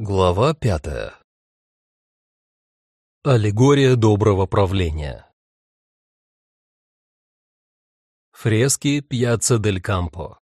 Глава пятая. Аллегория доброго правления. Фрески Пьяцца дель Кампо.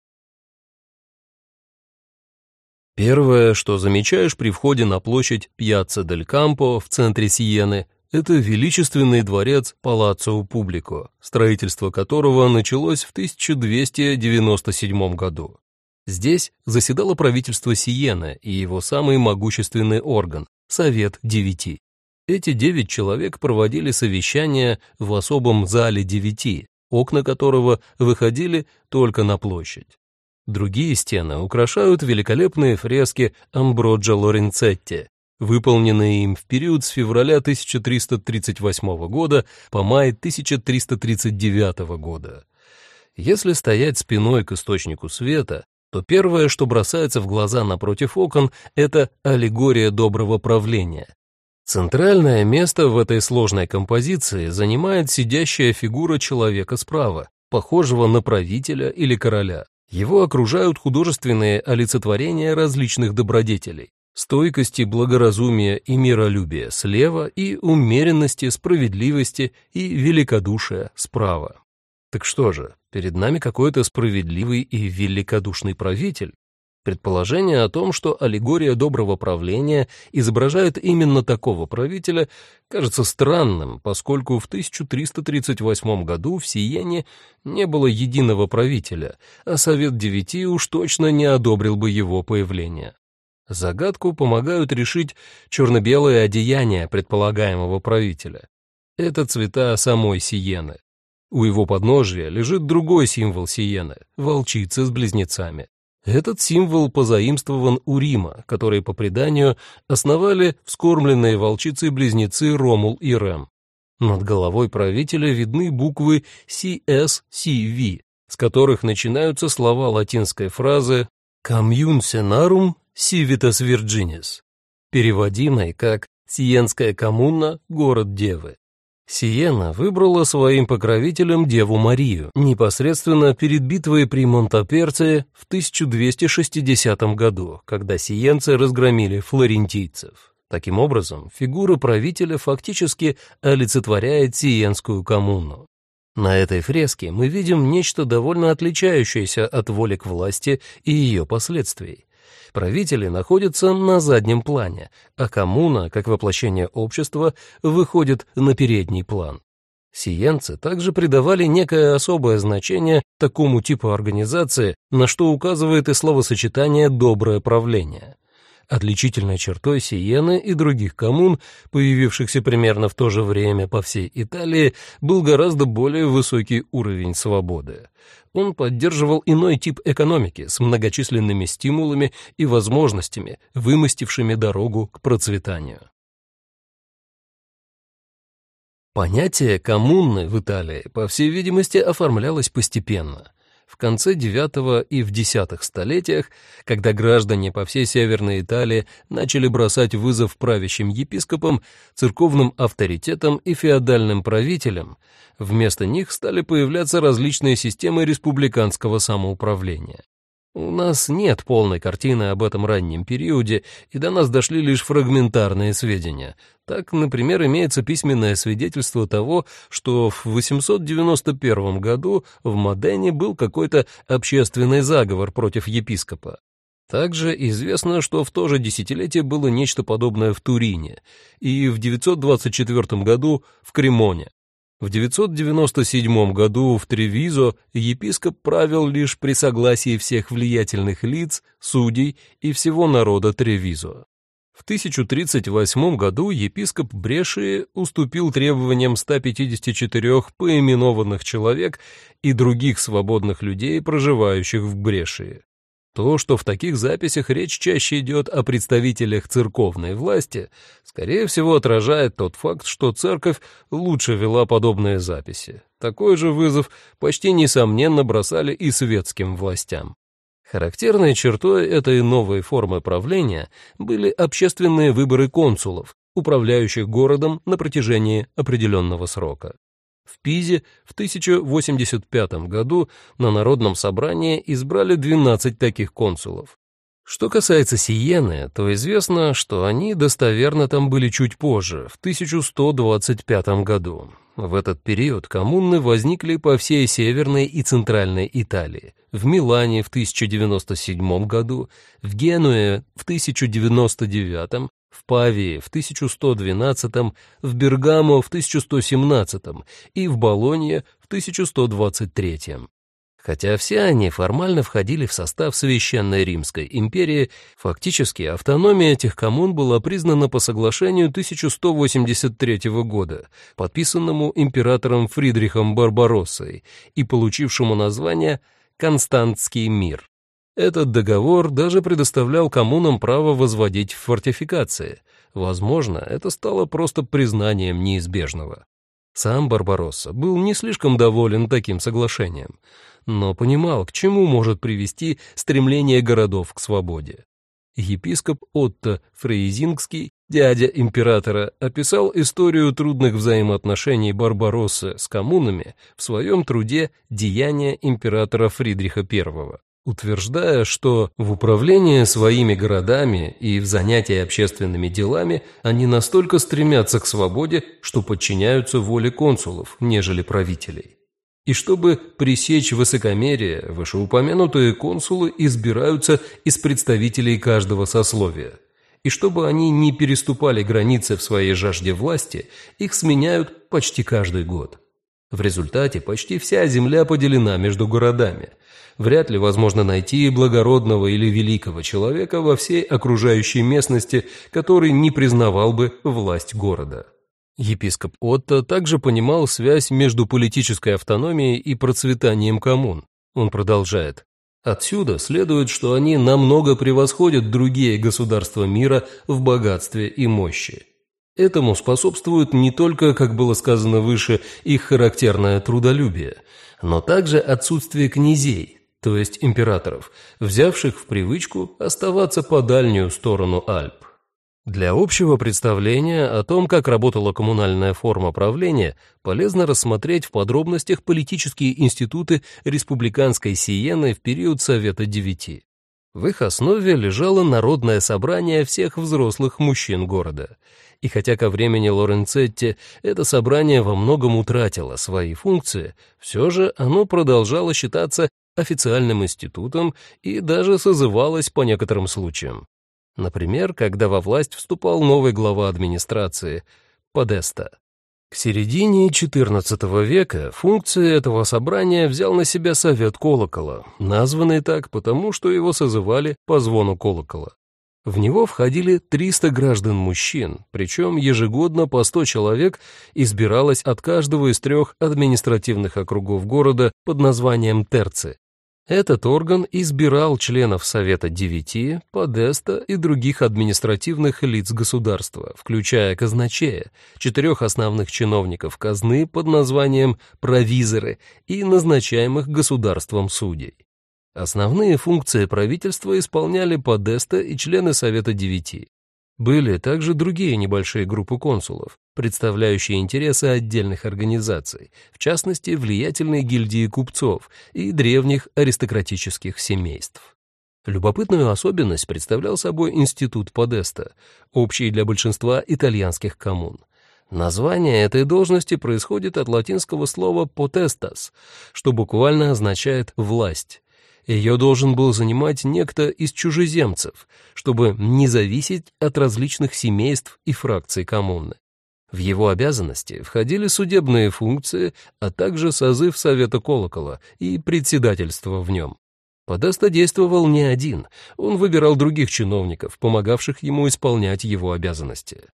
Первое, что замечаешь при входе на площадь Пьяцца дель Кампо в центре Сиены, это величественный дворец Палаццо Публико, строительство которого началось в 1297 году. Здесь заседало правительство Сиены и его самый могущественный орган – Совет Девяти. Эти девять человек проводили совещания в особом зале девяти, окна которого выходили только на площадь. Другие стены украшают великолепные фрески Амброджо Лоренцетти, выполненные им в период с февраля 1338 года по май 1339 года. Если стоять спиной к источнику света, то первое, что бросается в глаза напротив окон, это аллегория доброго правления. Центральное место в этой сложной композиции занимает сидящая фигура человека справа, похожего на правителя или короля. Его окружают художественные олицетворения различных добродетелей, стойкости, благоразумия и миролюбия слева и умеренности, справедливости и великодушия справа. Так что же, перед нами какой-то справедливый и великодушный правитель? Предположение о том, что аллегория доброго правления изображает именно такого правителя, кажется странным, поскольку в 1338 году в Сиене не было единого правителя, а Совет Девяти уж точно не одобрил бы его появление. Загадку помогают решить черно-белые одеяния предполагаемого правителя. Это цвета самой Сиены. У его подножия лежит другой символ Сиены — волчица с близнецами. Этот символ позаимствован у Рима, который, по преданию, основали вскормленные волчицы-близнецы Ромул и Рем. Над головой правителя видны буквы CSCV, с которых начинаются слова латинской фразы «Commun senarum civitas virginis», переводимой как «Сиенская коммуна, город Девы». Сиена выбрала своим покровителем Деву Марию непосредственно перед битвой при Монтаперце в 1260 году, когда сиенцы разгромили флорентийцев. Таким образом, фигура правителя фактически олицетворяет сиенскую коммуну. На этой фреске мы видим нечто довольно отличающееся от воли к власти и ее последствий. Правители находятся на заднем плане, а коммуна, как воплощение общества, выходит на передний план. Сиенцы также придавали некое особое значение такому типу организации, на что указывает и словосочетание «доброе правление». Отличительной чертой Сиены и других коммун, появившихся примерно в то же время по всей Италии, был гораздо более высокий уровень свободы. Он поддерживал иной тип экономики с многочисленными стимулами и возможностями, вымостившими дорогу к процветанию. Понятие коммуны в Италии, по всей видимости, оформлялось постепенно в конце IX и в X столетиях, когда граждане по всей Северной Италии начали бросать вызов правящим епископам, церковным авторитетам и феодальным правителям, вместо них стали появляться различные системы республиканского самоуправления. У нас нет полной картины об этом раннем периоде, и до нас дошли лишь фрагментарные сведения. Так, например, имеется письменное свидетельство того, что в 891 году в Модене был какой-то общественный заговор против епископа. Также известно, что в то же десятилетие было нечто подобное в Турине и в 924 году в Кремоне. В 997 году в Тревизо епископ правил лишь при согласии всех влиятельных лиц, судей и всего народа Тревизо. В 1038 году епископ Брешии уступил требованиям 154 поименованных человек и других свободных людей, проживающих в Брешии. То, что в таких записях речь чаще идет о представителях церковной власти, скорее всего отражает тот факт, что церковь лучше вела подобные записи. Такой же вызов почти несомненно бросали и светским властям. Характерной чертой этой новой формы правления были общественные выборы консулов, управляющих городом на протяжении определенного срока. В Пизе в 1085 году на Народном собрании избрали 12 таких консулов. Что касается Сиены, то известно, что они достоверно там были чуть позже, в 1125 году. В этот период коммуны возникли по всей Северной и Центральной Италии. В Милане в 1097 году, в Генуе в 1099, в Павии в 1112, в Бергамо в 1117 и в Болонье в 1123. Хотя все они формально входили в состав Священной Римской империи, фактически автономия этих коммун была признана по соглашению 1183 года, подписанному императором Фридрихом Барбароссой и получившему название «Константский мир». Этот договор даже предоставлял коммунам право возводить фортификации. Возможно, это стало просто признанием неизбежного. Сам Барбаросса был не слишком доволен таким соглашением — но понимал, к чему может привести стремление городов к свободе. Епископ Отто Фрейзингский, дядя императора, описал историю трудных взаимоотношений Барбароссы с коммунами в своем труде «Деяния императора Фридриха I», утверждая, что в управлении своими городами и в занятии общественными делами они настолько стремятся к свободе, что подчиняются воле консулов, нежели правителей. И чтобы пресечь высокомерие, вышеупомянутые консулы избираются из представителей каждого сословия. И чтобы они не переступали границы в своей жажде власти, их сменяют почти каждый год. В результате почти вся земля поделена между городами. Вряд ли возможно найти благородного или великого человека во всей окружающей местности, который не признавал бы власть города. Епископ Отто также понимал связь между политической автономией и процветанием коммун. Он продолжает. Отсюда следует, что они намного превосходят другие государства мира в богатстве и мощи. Этому способствует не только, как было сказано выше, их характерное трудолюбие, но также отсутствие князей, то есть императоров, взявших в привычку оставаться по дальнюю сторону Альп. Для общего представления о том, как работала коммунальная форма правления, полезно рассмотреть в подробностях политические институты республиканской Сиены в период Совета Девяти. В их основе лежало народное собрание всех взрослых мужчин города. И хотя ко времени Лоренцетти это собрание во многом утратило свои функции, все же оно продолжало считаться официальным институтом и даже созывалось по некоторым случаям. Например, когда во власть вступал новый глава администрации – Подеста. К середине XIV века функции этого собрания взял на себя Совет Колокола, названный так потому, что его созывали по звону колокола. В него входили 300 граждан-мужчин, причем ежегодно по 100 человек избиралось от каждого из трех административных округов города под названием Терцы. Этот орган избирал членов Совета Девяти, Подеста и других административных лиц государства, включая казначея, четырех основных чиновников казны под названием провизоры и назначаемых государством судей. Основные функции правительства исполняли Подеста и члены Совета Девяти. Были также другие небольшие группы консулов, представляющие интересы отдельных организаций, в частности, влиятельные гильдии купцов и древних аристократических семейств. Любопытную особенность представлял собой институт Подеста, общий для большинства итальянских коммун. Название этой должности происходит от латинского слова «potestas», что буквально означает «власть». Ее должен был занимать некто из чужеземцев, чтобы не зависеть от различных семейств и фракций коммуны. В его обязанности входили судебные функции, а также созыв Совета Колокола и председательство в нем. Подеста действовал не один, он выбирал других чиновников, помогавших ему исполнять его обязанности.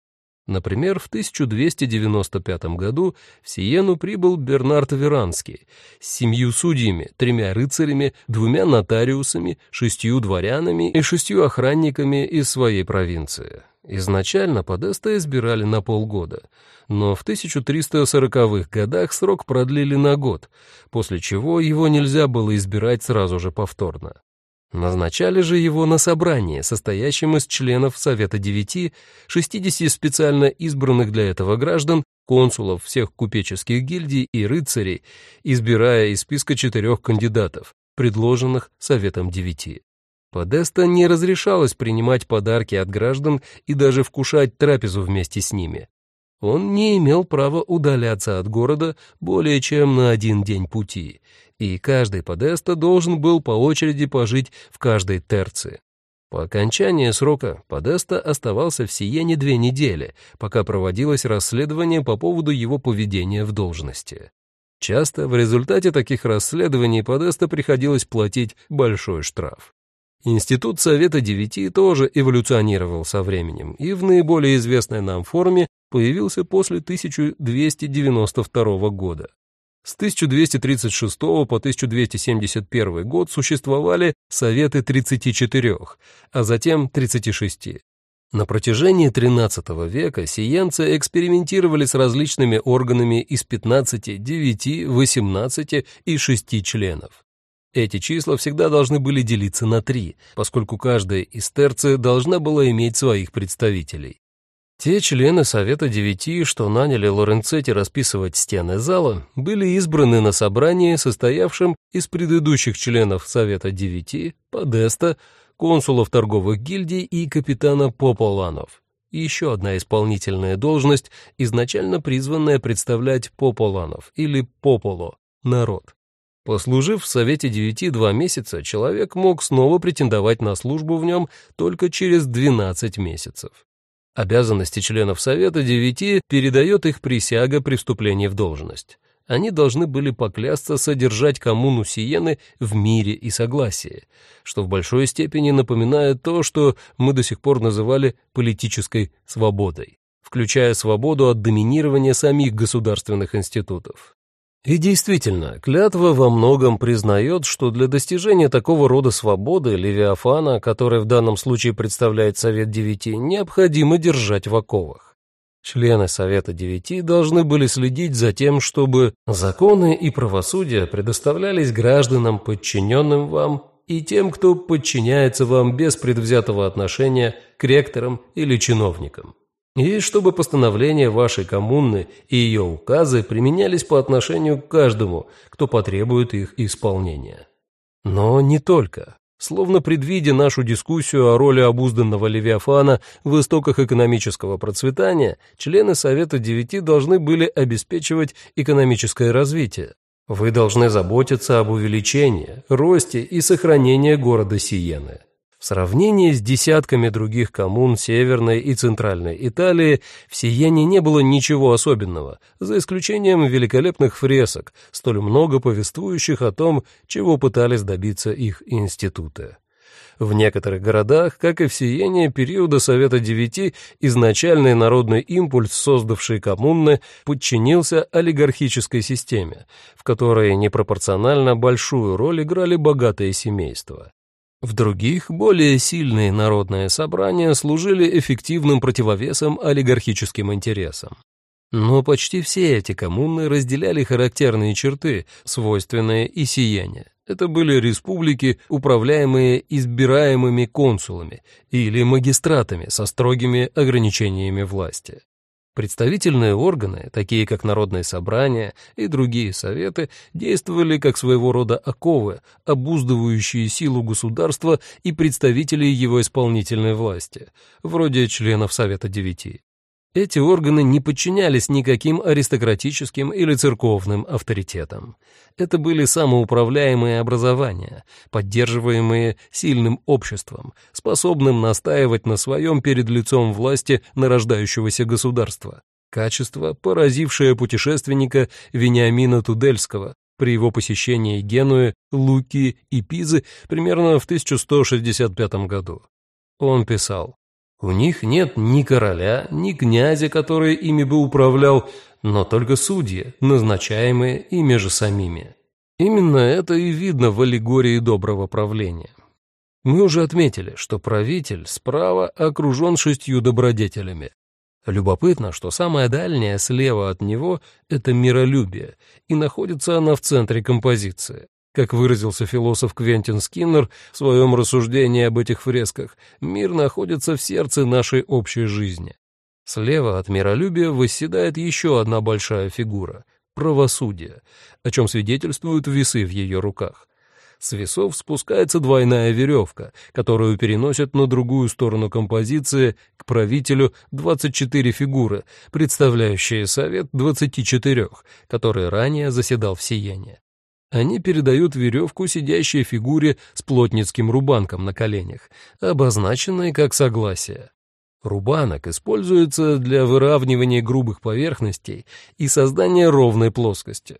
Например, в 1295 году в Сиену прибыл Бернард Веранский с семью судьями, тремя рыцарями, двумя нотариусами, шестью дворянами и шестью охранниками из своей провинции. Изначально Подеста избирали на полгода, но в 1340-х годах срок продлили на год, после чего его нельзя было избирать сразу же повторно. Назначали же его на собрание, состоящем из членов Совета Девяти, 60 специально избранных для этого граждан, консулов всех купеческих гильдий и рыцарей, избирая из списка четырех кандидатов, предложенных Советом Девяти. Подеста не разрешалось принимать подарки от граждан и даже вкушать трапезу вместе с ними. Он не имел права удаляться от города более чем на один день пути, и каждый Подеста должен был по очереди пожить в каждой терции. По окончании срока Подеста оставался в Сиене две недели, пока проводилось расследование по поводу его поведения в должности. Часто в результате таких расследований Подеста приходилось платить большой штраф. Институт Совета Девяти тоже эволюционировал со временем и в наиболее известной нам форме появился после 1292 года. С 1236 по 1271 год существовали Советы 34, а затем 36. На протяжении XIII века сиенцы экспериментировали с различными органами из 15, 9, 18 и 6 членов. Эти числа всегда должны были делиться на три, поскольку каждая из терций должна была иметь своих представителей. Те члены Совета Девяти, что наняли Лоренцетти расписывать стены зала, были избраны на собрании, состоявшем из предыдущих членов Совета Девяти, Подеста, консулов торговых гильдий и капитана Пополанов. еще одна исполнительная должность, изначально призванная представлять Пополанов или Пополо, народ. Послужив в Совете Девяти два месяца, человек мог снова претендовать на службу в нем только через 12 месяцев. Обязанности членов Совета Девяти передает их присяга при вступлении в должность. Они должны были поклясться содержать коммуну Сиены в мире и согласии, что в большой степени напоминает то, что мы до сих пор называли политической свободой, включая свободу от доминирования самих государственных институтов. И действительно, клятва во многом признает, что для достижения такого рода свободы Левиафана, который в данном случае представляет Совет Девяти, необходимо держать в оковах. Члены Совета Девяти должны были следить за тем, чтобы законы и правосудие предоставлялись гражданам, подчиненным вам, и тем, кто подчиняется вам без предвзятого отношения к ректорам или чиновникам и чтобы постановления вашей коммуны и ее указы применялись по отношению к каждому, кто потребует их исполнения. Но не только. Словно предвидя нашу дискуссию о роли обузданного Левиафана в истоках экономического процветания, члены Совета Девяти должны были обеспечивать экономическое развитие. Вы должны заботиться об увеличении, росте и сохранении города Сиены. В сравнении с десятками других коммун Северной и Центральной Италии в Сиене не было ничего особенного, за исключением великолепных фресок, столь много повествующих о том, чего пытались добиться их институты. В некоторых городах, как и в Сиене периода Совета Девяти, изначальный народный импульс, создавший коммуны, подчинился олигархической системе, в которой непропорционально большую роль играли богатые семейства. В других, более сильные народные собрания служили эффективным противовесом олигархическим интересам. Но почти все эти коммуны разделяли характерные черты, свойственные и сияние. Это были республики, управляемые избираемыми консулами или магистратами со строгими ограничениями власти. Представительные органы, такие как Народное собрание и другие советы, действовали как своего рода оковы, обуздывающие силу государства и представителей его исполнительной власти, вроде членов Совета Девяти. Эти органы не подчинялись никаким аристократическим или церковным авторитетам. Это были самоуправляемые образования, поддерживаемые сильным обществом, способным настаивать на своем перед лицом власти нарождающегося государства. Качество, поразившее путешественника Вениамина Тудельского при его посещении Генуи, Луки и Пизы примерно в 1165 году. Он писал, у них нет ни короля, ни князя, который ими бы управлял, но только судьи, назначаемые ими же самими. Именно это и видно в аллегории доброго правления. Мы уже отметили, что правитель справа окружен шестью добродетелями. Любопытно, что самая дальняя слева от него — это миролюбие, и находится она в центре композиции. Как выразился философ Квентин Скиннер в своем рассуждении об этих фресках, мир находится в сердце нашей общей жизни. Слева от миролюбия восседает еще одна большая фигура — правосудие, о чем свидетельствуют весы в ее руках. С весов спускается двойная веревка, которую переносят на другую сторону композиции к правителю 24 фигуры, представляющие совет 24, который ранее заседал в Сиянии. Они передают веревку сидящей фигуре с плотницким рубанком на коленях, обозначенной как согласие. Рубанок используется для выравнивания грубых поверхностей и создания ровной плоскости.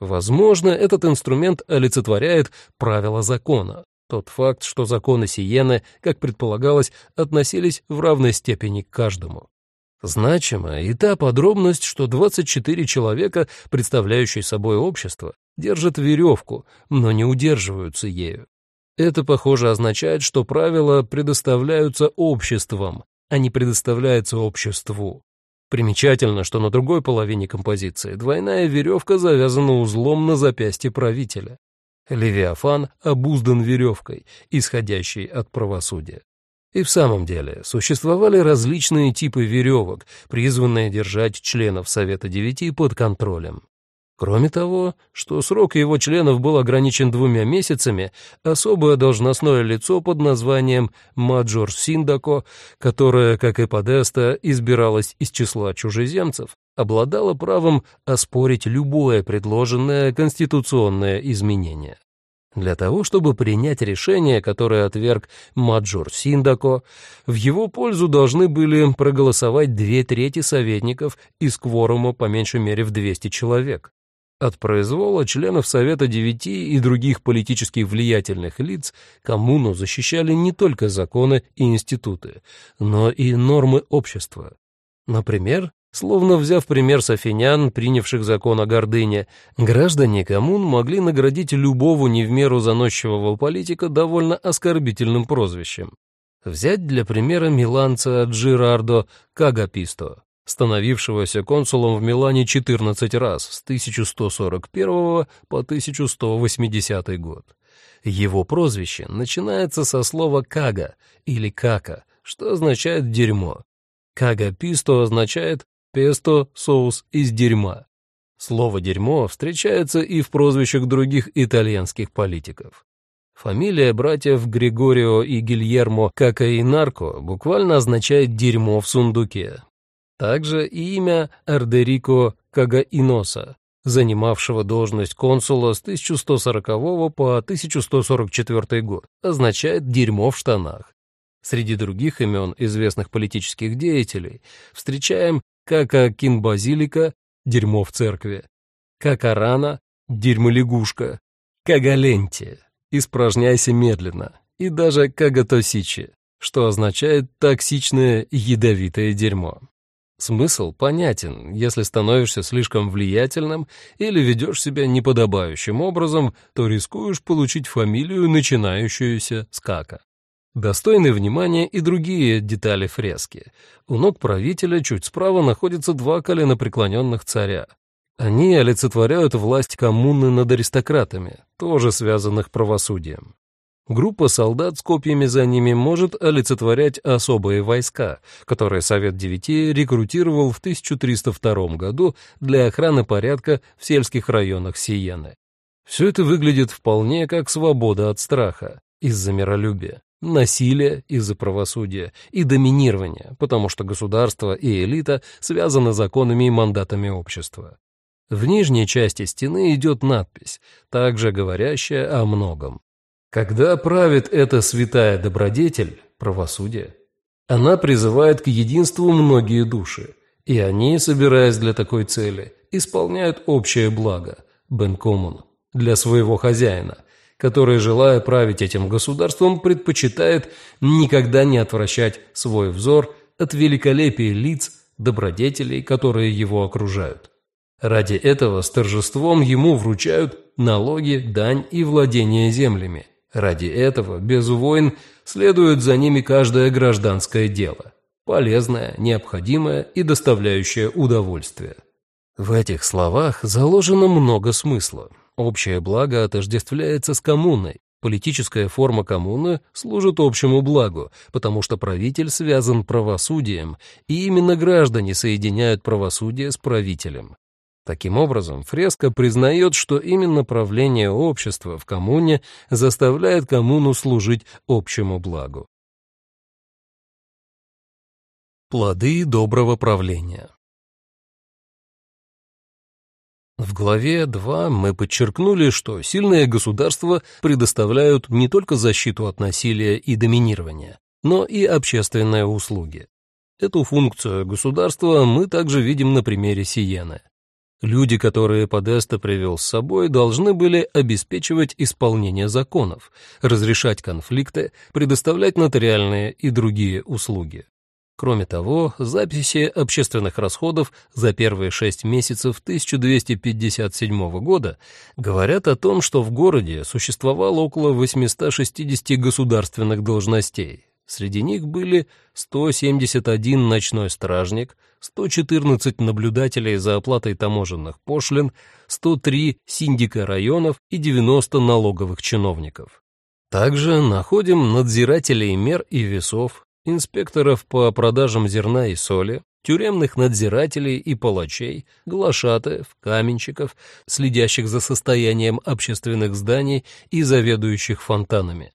Возможно, этот инструмент олицетворяет правила закона, тот факт, что законы Сиены, как предполагалось, относились в равной степени к каждому. Значимо и та подробность, что 24 человека, представляющие собой общество, держат веревку, но не удерживаются ею. Это, похоже, означает, что правила предоставляются обществом, а не предоставляются обществу. Примечательно, что на другой половине композиции двойная веревка завязана узлом на запястье правителя. Левиафан обуздан веревкой, исходящей от правосудия. И в самом деле существовали различные типы веревок, призванные держать членов Совета Девяти под контролем. Кроме того, что срок его членов был ограничен двумя месяцами, особое должностное лицо под названием Маджор Синдако, которое, как и Подеста, избиралось из числа чужеземцев, обладало правом оспорить любое предложенное конституционное изменение. Для того, чтобы принять решение, которое отверг Маджор Синдако, в его пользу должны были проголосовать две трети советников из кворума по меньшей мере в 200 человек. От произвола членов Совета Девяти и других политически влиятельных лиц коммуну защищали не только законы и институты, но и нормы общества. Например, словно взяв пример с принявших закон о гордыне, граждане коммун могли наградить любого не в меру заносчивого политика довольно оскорбительным прозвищем. Взять для примера миланца Джирардо Кагаписто, становившегося консулом в Милане 14 раз с 1141 по 1180 год. Его прозвище начинается со слова «кага» или «кака», что означает «дерьмо». «Кага-писто» означает «песто» — соус из дерьма. Слово «дерьмо» встречается и в прозвищах других итальянских политиков. Фамилия братьев Григорио и Гильермо Кака и Нарко буквально означает «дерьмо в сундуке», также и имя Эрдерико Кагаиноса, занимавшего должность консула с 1140 по 1144 год, означает «дерьмо в штанах». Среди других имен известных политических деятелей встречаем Кака Кинбазилика «дерьмо в церкви», Какарана «дерьмо-лягушка», Кагаленти «испражняйся медленно» и даже Кагатосичи, что означает «токсичное ядовитое дерьмо». Смысл понятен, если становишься слишком влиятельным или ведешь себя неподобающим образом, то рискуешь получить фамилию, начинающуюся с кака. Достойны внимания и другие детали фрески. У ног правителя чуть справа находятся два коленопреклоненных царя. Они олицетворяют власть коммуны над аристократами, тоже связанных правосудием. Группа солдат с копьями за ними может олицетворять особые войска, которые Совет Девяти рекрутировал в 1302 году для охраны порядка в сельских районах Сиены. Все это выглядит вполне как свобода от страха из-за миролюбия, насилия из-за правосудия и доминирования, потому что государство и элита связаны законами и мандатами общества. В нижней части стены идет надпись, также говорящая о многом. Когда правит эта святая добродетель, правосудие, она призывает к единству многие души, и они, собираясь для такой цели, исполняют общее благо, бенкомун, для своего хозяина, который, желая править этим государством, предпочитает никогда не отвращать свой взор от великолепия лиц, добродетелей, которые его окружают. Ради этого с торжеством ему вручают налоги, дань и владение землями, Ради этого, без войн, следует за ними каждое гражданское дело, полезное, необходимое и доставляющее удовольствие. В этих словах заложено много смысла. Общее благо отождествляется с коммуной. Политическая форма коммуны служит общему благу, потому что правитель связан правосудием, и именно граждане соединяют правосудие с правителем. Таким образом, фреска признает, что именно правление общества в коммуне заставляет коммуну служить общему благу. Плоды доброго правления В главе 2 мы подчеркнули, что сильные государства предоставляют не только защиту от насилия и доминирования, но и общественные услуги. Эту функцию государства мы также видим на примере Сиены. Люди, которые Подеста привел с собой, должны были обеспечивать исполнение законов, разрешать конфликты, предоставлять нотариальные и другие услуги. Кроме того, записи общественных расходов за первые шесть месяцев 1257 года говорят о том, что в городе существовало около 860 государственных должностей, Среди них были 171 ночной стражник, 114 наблюдателей за оплатой таможенных пошлин, 103 синдика районов и 90 налоговых чиновников. Также находим надзирателей мер и весов, инспекторов по продажам зерна и соли, тюремных надзирателей и палачей, глашатаев, каменщиков, следящих за состоянием общественных зданий и заведующих фонтанами.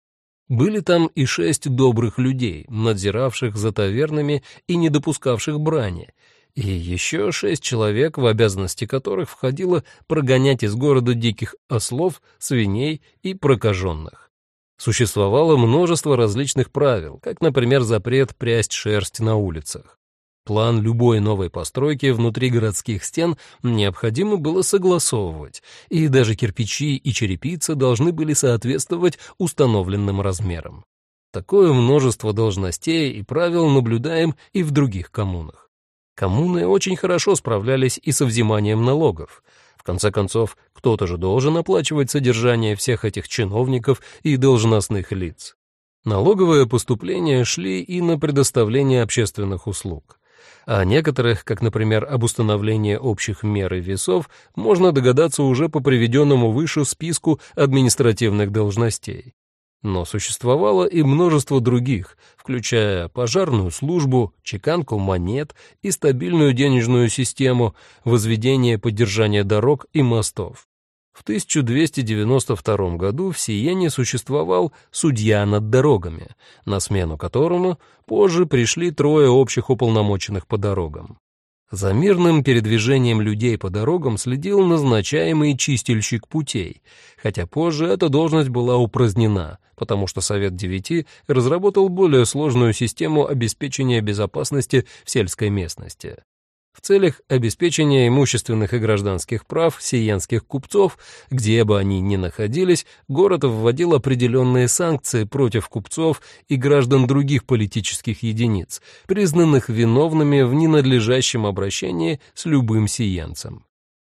Были там и шесть добрых людей, надзиравших за тавернами и не допускавших брани, и еще шесть человек, в обязанности которых входило прогонять из города диких ослов, свиней и прокаженных. Существовало множество различных правил, как, например, запрет прясть шерсть на улицах. План любой новой постройки внутри городских стен необходимо было согласовывать, и даже кирпичи и черепица должны были соответствовать установленным размерам. Такое множество должностей и правил наблюдаем и в других коммунах. Коммуны очень хорошо справлялись и со взиманием налогов. В конце концов, кто-то же должен оплачивать содержание всех этих чиновников и должностных лиц. Налоговые поступления шли и на предоставление общественных услуг а некоторых, как, например, об установлении общих мер и весов, можно догадаться уже по приведенному выше списку административных должностей. Но существовало и множество других, включая пожарную службу, чеканку монет и стабильную денежную систему, возведение поддержания дорог и мостов. В 1292 году в Сиене существовал судья над дорогами, на смену которому позже пришли трое общих уполномоченных по дорогам. За мирным передвижением людей по дорогам следил назначаемый чистильщик путей, хотя позже эта должность была упразднена, потому что Совет Девяти разработал более сложную систему обеспечения безопасности в сельской местности. В целях обеспечения имущественных и гражданских прав сиенских купцов, где бы они ни находились, город вводил определенные санкции против купцов и граждан других политических единиц, признанных виновными в ненадлежащем обращении с любым сиенцем.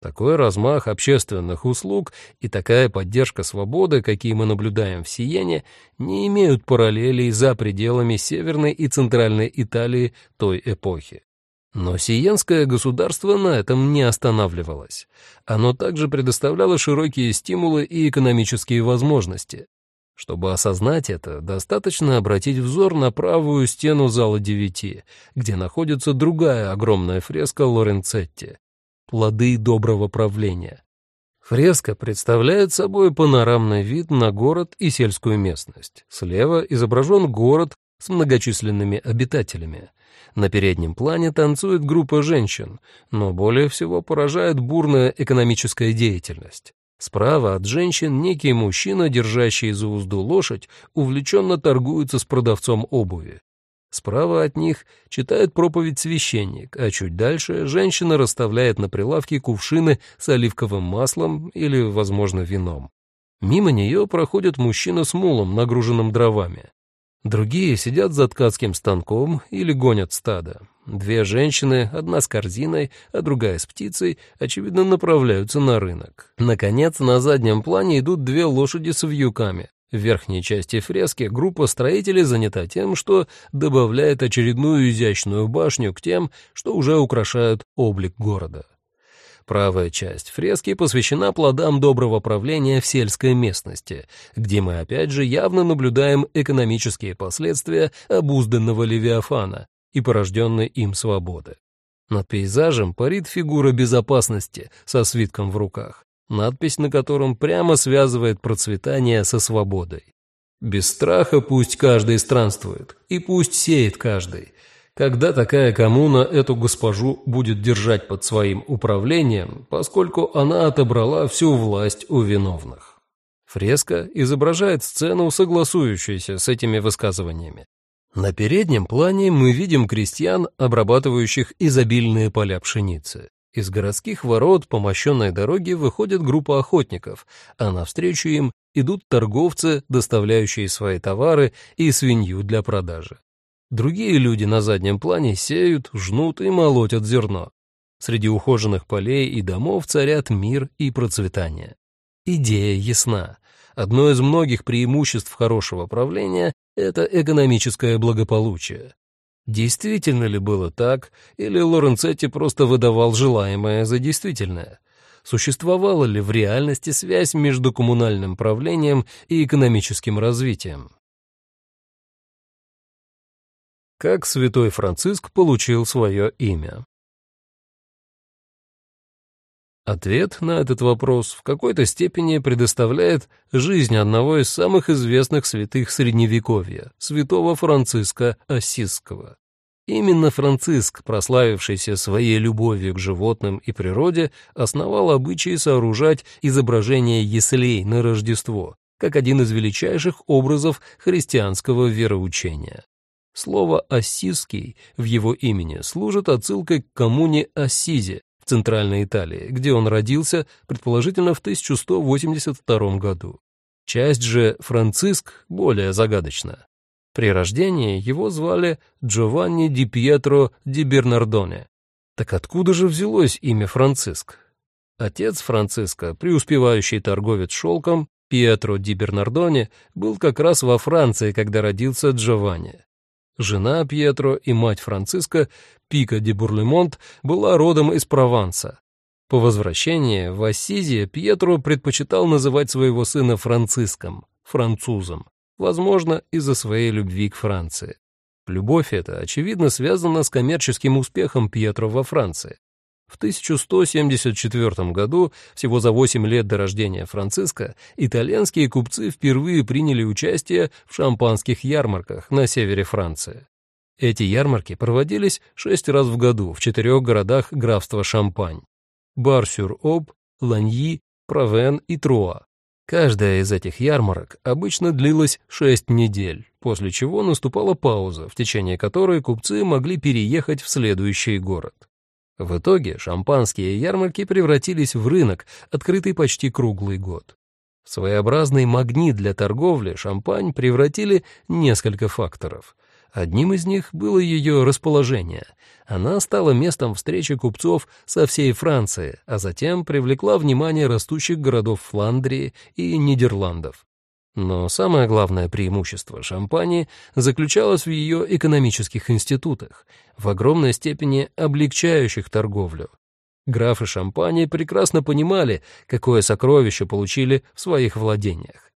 Такой размах общественных услуг и такая поддержка свободы, какие мы наблюдаем в Сиене, не имеют параллелей за пределами Северной и Центральной Италии той эпохи. Но Сиенское государство на этом не останавливалось. Оно также предоставляло широкие стимулы и экономические возможности. Чтобы осознать это, достаточно обратить взор на правую стену зала девяти, где находится другая огромная фреска Лоренцетти «Плоды доброго правления». Фреска представляет собой панорамный вид на город и сельскую местность. Слева изображен город с многочисленными обитателями. На переднем плане танцует группа женщин, но более всего поражает бурная экономическая деятельность. Справа от женщин некий мужчина, держащий за узду лошадь, увлеченно торгуется с продавцом обуви. Справа от них читает проповедь священник, а чуть дальше женщина расставляет на прилавке кувшины с оливковым маслом или, возможно, вином. Мимо нее проходит мужчина с мулом, нагруженным дровами. Другие сидят за ткацким станком или гонят стадо. Две женщины, одна с корзиной, а другая с птицей, очевидно, направляются на рынок. Наконец, на заднем плане идут две лошади с вьюками. В верхней части фрески группа строителей занята тем, что добавляет очередную изящную башню к тем, что уже украшают облик города. Правая часть фрески посвящена плодам доброго правления в сельской местности, где мы опять же явно наблюдаем экономические последствия обузданного Левиафана и порожденной им свободы. Над пейзажем парит фигура безопасности со свитком в руках, надпись на котором прямо связывает процветание со свободой. «Без страха пусть каждый странствует, и пусть сеет каждый. Когда такая коммуна эту госпожу будет держать под своим управлением, поскольку она отобрала всю власть у виновных?» Фреска изображает сцену, согласующуюся с этими высказываниями. На переднем плане мы видим крестьян, обрабатывающих изобильные поля пшеницы. Из городских ворот по мощенной дороге выходит группа охотников, а навстречу им идут торговцы, доставляющие свои товары и свинью для продажи. Другие люди на заднем плане сеют, жнут и молотят зерно. Среди ухоженных полей и домов царят мир и процветание. Идея ясна. Одно из многих преимуществ хорошего правления – это экономическое благополучие. Действительно ли было так, или Лоренцетти просто выдавал желаемое за действительное? Существовала ли в реальности связь между коммунальным правлением и экономическим развитием? Как святой Франциск получил свое имя? Ответ на этот вопрос в какой-то степени предоставляет жизнь одного из самых известных святых Средневековья, святого Франциска Ассизского. Именно Франциск, прославившийся своей любовью к животным и природе, основал обычаи сооружать изображение яслей на Рождество, как один из величайших образов христианского вероучения. Слово «ассизский» в его имени служит отсылкой к коммуне Ассизе, Центральной Италии, где он родился, предположительно, в 1182 году. Часть же Франциск более загадочна. При рождении его звали Джованни ди Пьетро ди Бернардоне. Так откуда же взялось имя Франциск? Отец Франциска, преуспевающий торговец шелком, Пьетро ди Бернардоне, был как раз во Франции, когда родился Джованни. Жена Пьетро и мать Франциска, Пика де Бурлемонт, была родом из Прованса. По возвращении в Ассизии Пьетро предпочитал называть своего сына Франциском, французом, возможно, из-за своей любви к Франции. Любовь эта, очевидно, связана с коммерческим успехом Пьетро во Франции. В 1174 году, всего за 8 лет до рождения Франциска, итальянские купцы впервые приняли участие в шампанских ярмарках на севере Франции. Эти ярмарки проводились шесть раз в году в четырех городах графства Шампань – Бар-сюр-Об, Ланьи, Провен и Труа. Каждая из этих ярмарок обычно длилась шесть недель, после чего наступала пауза, в течение которой купцы могли переехать в следующий город. В итоге шампанские ярмарки превратились в рынок, открытый почти круглый год. В своеобразный магнит для торговли шампань превратили несколько факторов. Одним из них было ее расположение. Она стала местом встречи купцов со всей Франции, а затем привлекла внимание растущих городов Фландрии и Нидерландов. Но самое главное преимущество Шампании заключалось в ее экономических институтах, в огромной степени облегчающих торговлю. Графы Шампании прекрасно понимали, какое сокровище получили в своих владениях.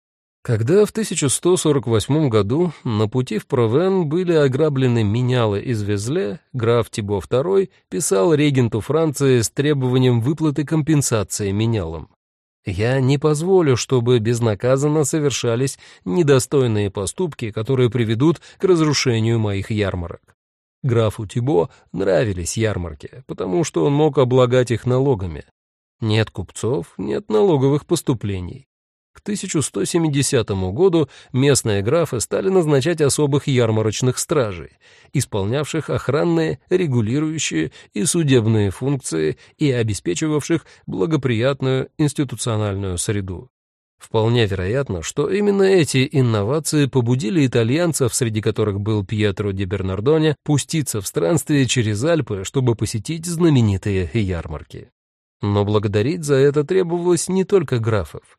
Когда в 1148 году на пути в Провен были ограблены менялы из Везле, граф Тибо II писал регенту Франции с требованием выплаты компенсации менялам. Я не позволю, чтобы безнаказанно совершались недостойные поступки, которые приведут к разрушению моих ярмарок. Графу Тибо нравились ярмарки, потому что он мог облагать их налогами. Нет купцов, нет налоговых поступлений. К 1170 году местные графы стали назначать особых ярмарочных стражей, исполнявших охранные, регулирующие и судебные функции и обеспечивавших благоприятную институциональную среду. Вполне вероятно, что именно эти инновации побудили итальянцев, среди которых был Пьетро де Бернардоне, пуститься в странствие через Альпы, чтобы посетить знаменитые ярмарки. Но благодарить за это требовалось не только графов.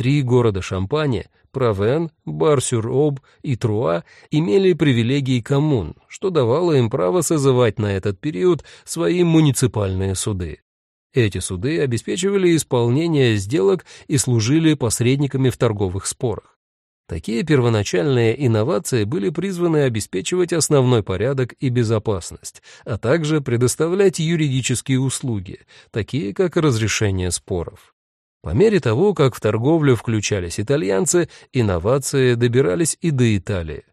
Три города Шампани – Провен, Бар-сюр-Об и Труа – имели привилегии коммун, что давало им право созывать на этот период свои муниципальные суды. Эти суды обеспечивали исполнение сделок и служили посредниками в торговых спорах. Такие первоначальные инновации были призваны обеспечивать основной порядок и безопасность, а также предоставлять юридические услуги, такие как разрешение споров. По мере того, как в торговлю включались итальянцы, инновации добирались и до Италии.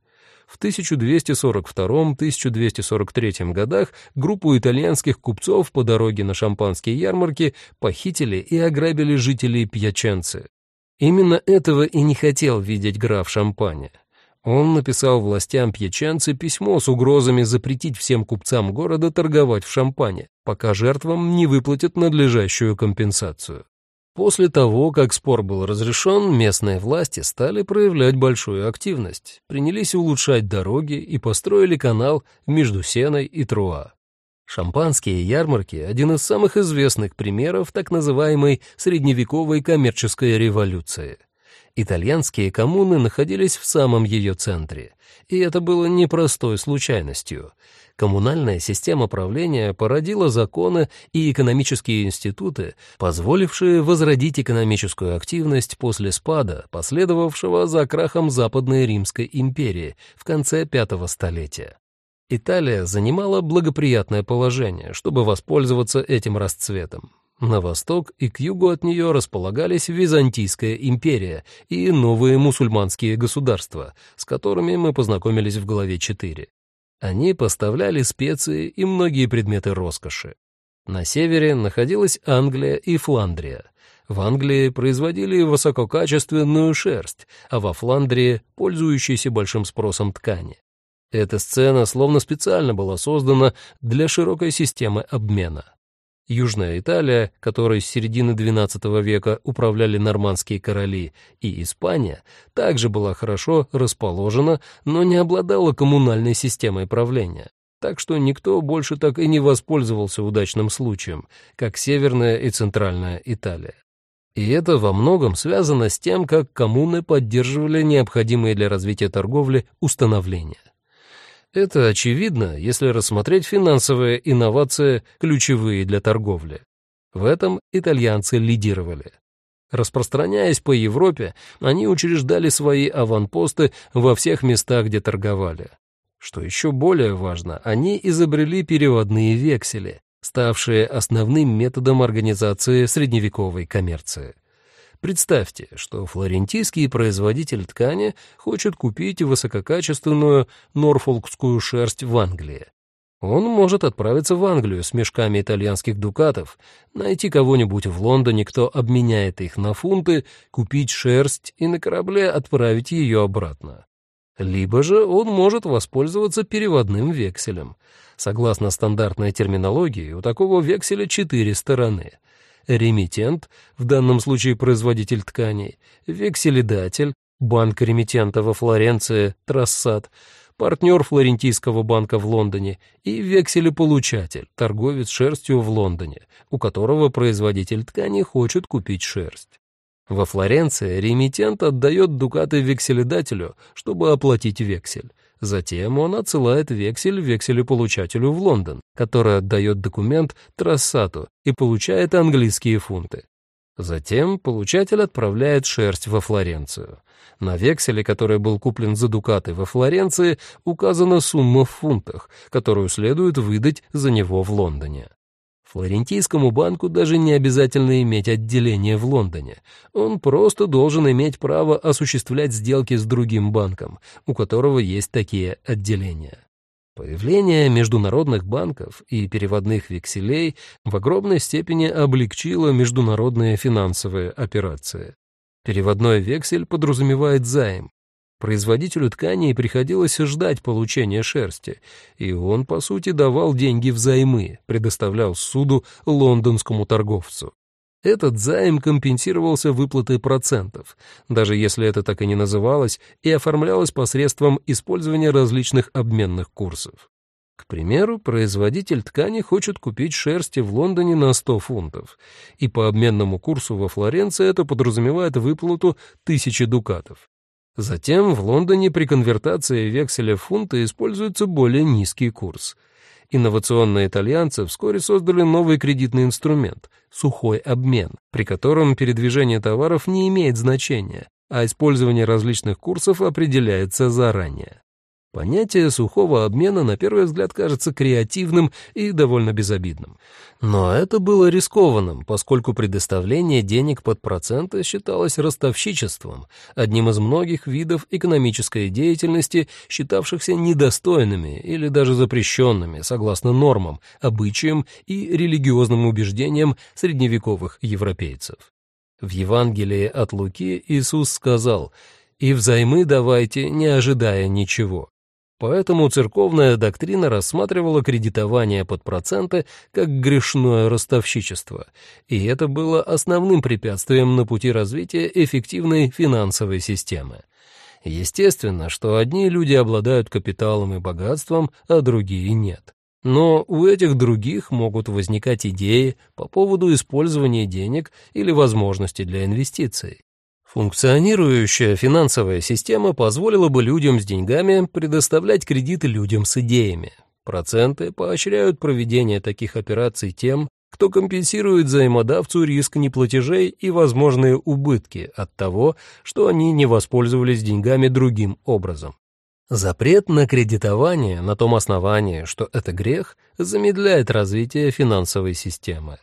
В 1242-1243 годах группу итальянских купцов по дороге на шампанские ярмарки похитили и ограбили жителей Пьяченцы. Именно этого и не хотел видеть граф Шампаня. Он написал властям Пьяченцы письмо с угрозами запретить всем купцам города торговать в Шампане, пока жертвам не выплатят надлежащую компенсацию. После того, как спор был разрешен, местные власти стали проявлять большую активность, принялись улучшать дороги и построили канал между Сеной и Труа. Шампанские ярмарки – один из самых известных примеров так называемой средневековой коммерческой революции. Итальянские коммуны находились в самом ее центре, и это было непростой случайностью. Коммунальная система правления породила законы и экономические институты, позволившие возродить экономическую активность после спада, последовавшего за крахом Западной Римской империи в конце пятого столетия. Италия занимала благоприятное положение, чтобы воспользоваться этим расцветом. На восток и к югу от нее располагались Византийская империя и новые мусульманские государства, с которыми мы познакомились в главе 4. Они поставляли специи и многие предметы роскоши. На севере находилась Англия и Фландрия. В Англии производили высококачественную шерсть, а во Фландрии — пользующиеся большим спросом ткани. Эта сцена словно специально была создана для широкой системы обмена. Южная Италия, которой с середины XII века управляли нормандские короли, и Испания также была хорошо расположена, но не обладала коммунальной системой правления. Так что никто больше так и не воспользовался удачным случаем, как Северная и Центральная Италия. И это во многом связано с тем, как коммуны поддерживали необходимые для развития торговли установления. Это очевидно, если рассмотреть финансовые инновации, ключевые для торговли. В этом итальянцы лидировали. Распространяясь по Европе, они учреждали свои аванпосты во всех местах, где торговали. Что еще более важно, они изобрели переводные вексели, ставшие основным методом организации средневековой коммерции. Представьте, что флорентийский производитель ткани хочет купить высококачественную норфолкскую шерсть в Англии. Он может отправиться в Англию с мешками итальянских дукатов, найти кого-нибудь в Лондоне, кто обменяет их на фунты, купить шерсть и на корабле отправить ее обратно. Либо же он может воспользоваться переводным векселем. Согласно стандартной терминологии, у такого векселя четыре стороны — ремитент, в данном случае производитель тканей, векселедатель, банк ремитента во Флоренции, Трассат, партнер Флорентийского банка в Лондоне и векселеполучатель, торговец шерстью в Лондоне, у которого производитель ткани хочет купить шерсть. Во Флоренции ремитент отдает дукаты векселедателю, чтобы оплатить вексель. Затем он отсылает вексель векселеполучателю в Лондон, который отдает документ трассату и получает английские фунты. Затем получатель отправляет шерсть во Флоренцию. На векселе, который был куплен за дукаты во Флоренции, указана сумма в фунтах, которую следует выдать за него в Лондоне. Флорентийскому банку даже не обязательно иметь отделение в Лондоне. Он просто должен иметь право осуществлять сделки с другим банком, у которого есть такие отделения. Появление международных банков и переводных векселей в огромной степени облегчило международные финансовые операции. Переводной вексель подразумевает займ, Производителю тканей приходилось ждать получения шерсти, и он, по сути, давал деньги взаймы, предоставлял суду лондонскому торговцу. Этот займ компенсировался выплатой процентов, даже если это так и не называлось, и оформлялось посредством использования различных обменных курсов. К примеру, производитель ткани хочет купить шерсти в Лондоне на 100 фунтов, и по обменному курсу во Флоренции это подразумевает выплату тысячи дукатов. Затем в Лондоне при конвертации векселя в фунты используется более низкий курс. Инновационные итальянцы вскоре создали новый кредитный инструмент — сухой обмен, при котором передвижение товаров не имеет значения, а использование различных курсов определяется заранее. Понятие сухого обмена на первый взгляд кажется креативным и довольно безобидным. Но это было рискованным, поскольку предоставление денег под проценты считалось ростовщичеством, одним из многих видов экономической деятельности, считавшихся недостойными или даже запрещенными согласно нормам, обычаям и религиозным убеждениям средневековых европейцев. В Евангелии от Луки Иисус сказал «И взаймы давайте, не ожидая ничего». Поэтому церковная доктрина рассматривала кредитование под проценты как грешное ростовщичество, и это было основным препятствием на пути развития эффективной финансовой системы. Естественно, что одни люди обладают капиталом и богатством, а другие нет. Но у этих других могут возникать идеи по поводу использования денег или возможностей для инвестиций. Функционирующая финансовая система позволила бы людям с деньгами предоставлять кредиты людям с идеями. Проценты поощряют проведение таких операций тем, кто компенсирует взаимодавцу риск неплатежей и возможные убытки от того, что они не воспользовались деньгами другим образом. Запрет на кредитование на том основании, что это грех, замедляет развитие финансовой системы.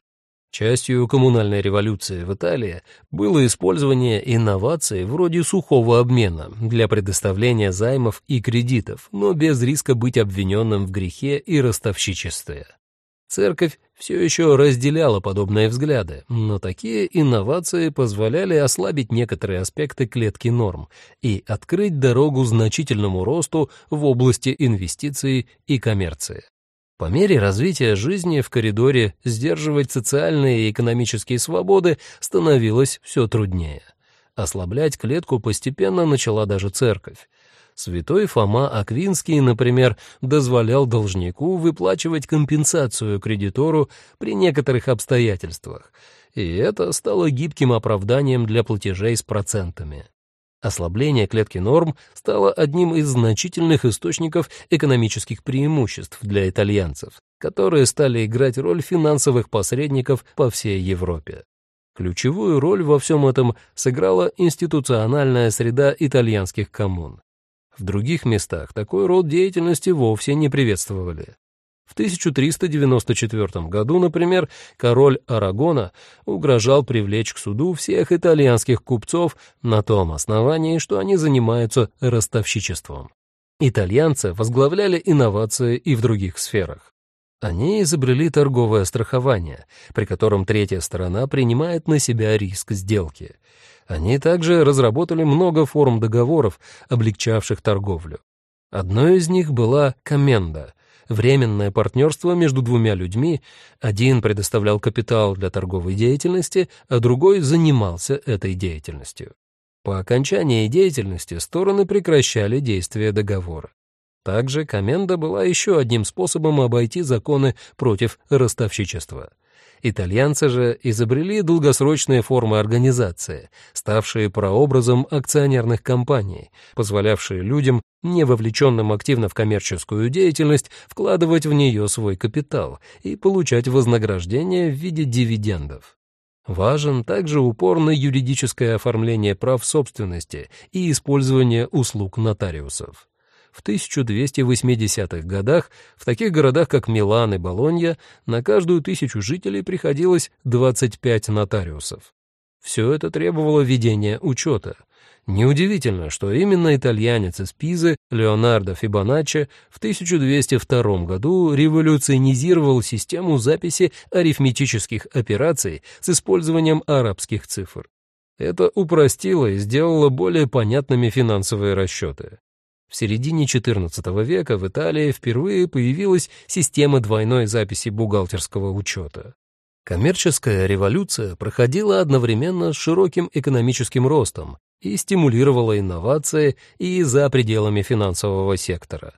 Частью коммунальной революции в Италии было использование инноваций вроде сухого обмена для предоставления займов и кредитов, но без риска быть обвиненным в грехе и ростовщичестве. Церковь все еще разделяла подобные взгляды, но такие инновации позволяли ослабить некоторые аспекты клетки норм и открыть дорогу значительному росту в области инвестиций и коммерции. По мере развития жизни в коридоре сдерживать социальные и экономические свободы становилось все труднее. Ослаблять клетку постепенно начала даже церковь. Святой Фома Аквинский, например, дозволял должнику выплачивать компенсацию кредитору при некоторых обстоятельствах, и это стало гибким оправданием для платежей с процентами. Ослабление клетки норм стало одним из значительных источников экономических преимуществ для итальянцев, которые стали играть роль финансовых посредников по всей Европе. Ключевую роль во всем этом сыграла институциональная среда итальянских коммун. В других местах такой род деятельности вовсе не приветствовали. В 1394 году, например, король Арагона угрожал привлечь к суду всех итальянских купцов на том основании, что они занимаются ростовщичеством. Итальянцы возглавляли инновации и в других сферах. Они изобрели торговое страхование, при котором третья сторона принимает на себя риск сделки. Они также разработали много форм договоров, облегчавших торговлю. Одной из них была коменда — временное партнерство между двумя людьми, один предоставлял капитал для торговой деятельности, а другой занимался этой деятельностью. По окончании деятельности стороны прекращали действие договора. Также коменда была еще одним способом обойти законы против ростовщичества — Итальянцы же изобрели долгосрочные формы организации, ставшие прообразом акционерных компаний, позволявшие людям, не вовлеченным активно в коммерческую деятельность, вкладывать в нее свой капитал и получать вознаграждение в виде дивидендов. Важен также упор на юридическое оформление прав собственности и использование услуг нотариусов. В 1280-х годах в таких городах, как Милан и Болонья, на каждую тысячу жителей приходилось 25 нотариусов. Все это требовало ведения учета. Неудивительно, что именно итальянец из Пизы Леонардо Фибоначчи в 1202 году революционизировал систему записи арифметических операций с использованием арабских цифр. Это упростило и сделало более понятными финансовые расчеты. В середине XIV века в Италии впервые появилась система двойной записи бухгалтерского учета. Коммерческая революция проходила одновременно с широким экономическим ростом и стимулировала инновации и за пределами финансового сектора.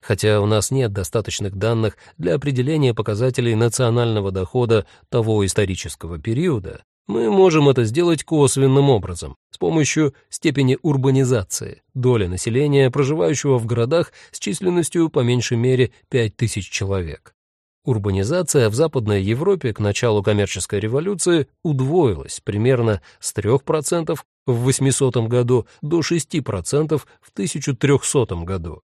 Хотя у нас нет достаточных данных для определения показателей национального дохода того исторического периода, мы можем это сделать косвенным образом, с помощью степени урбанизации, доли населения, проживающего в городах с численностью по меньшей мере 5000 человек. Урбанизация в Западной Европе к началу коммерческой революции удвоилась примерно с 3% в 800 году до 6% в 1300 году.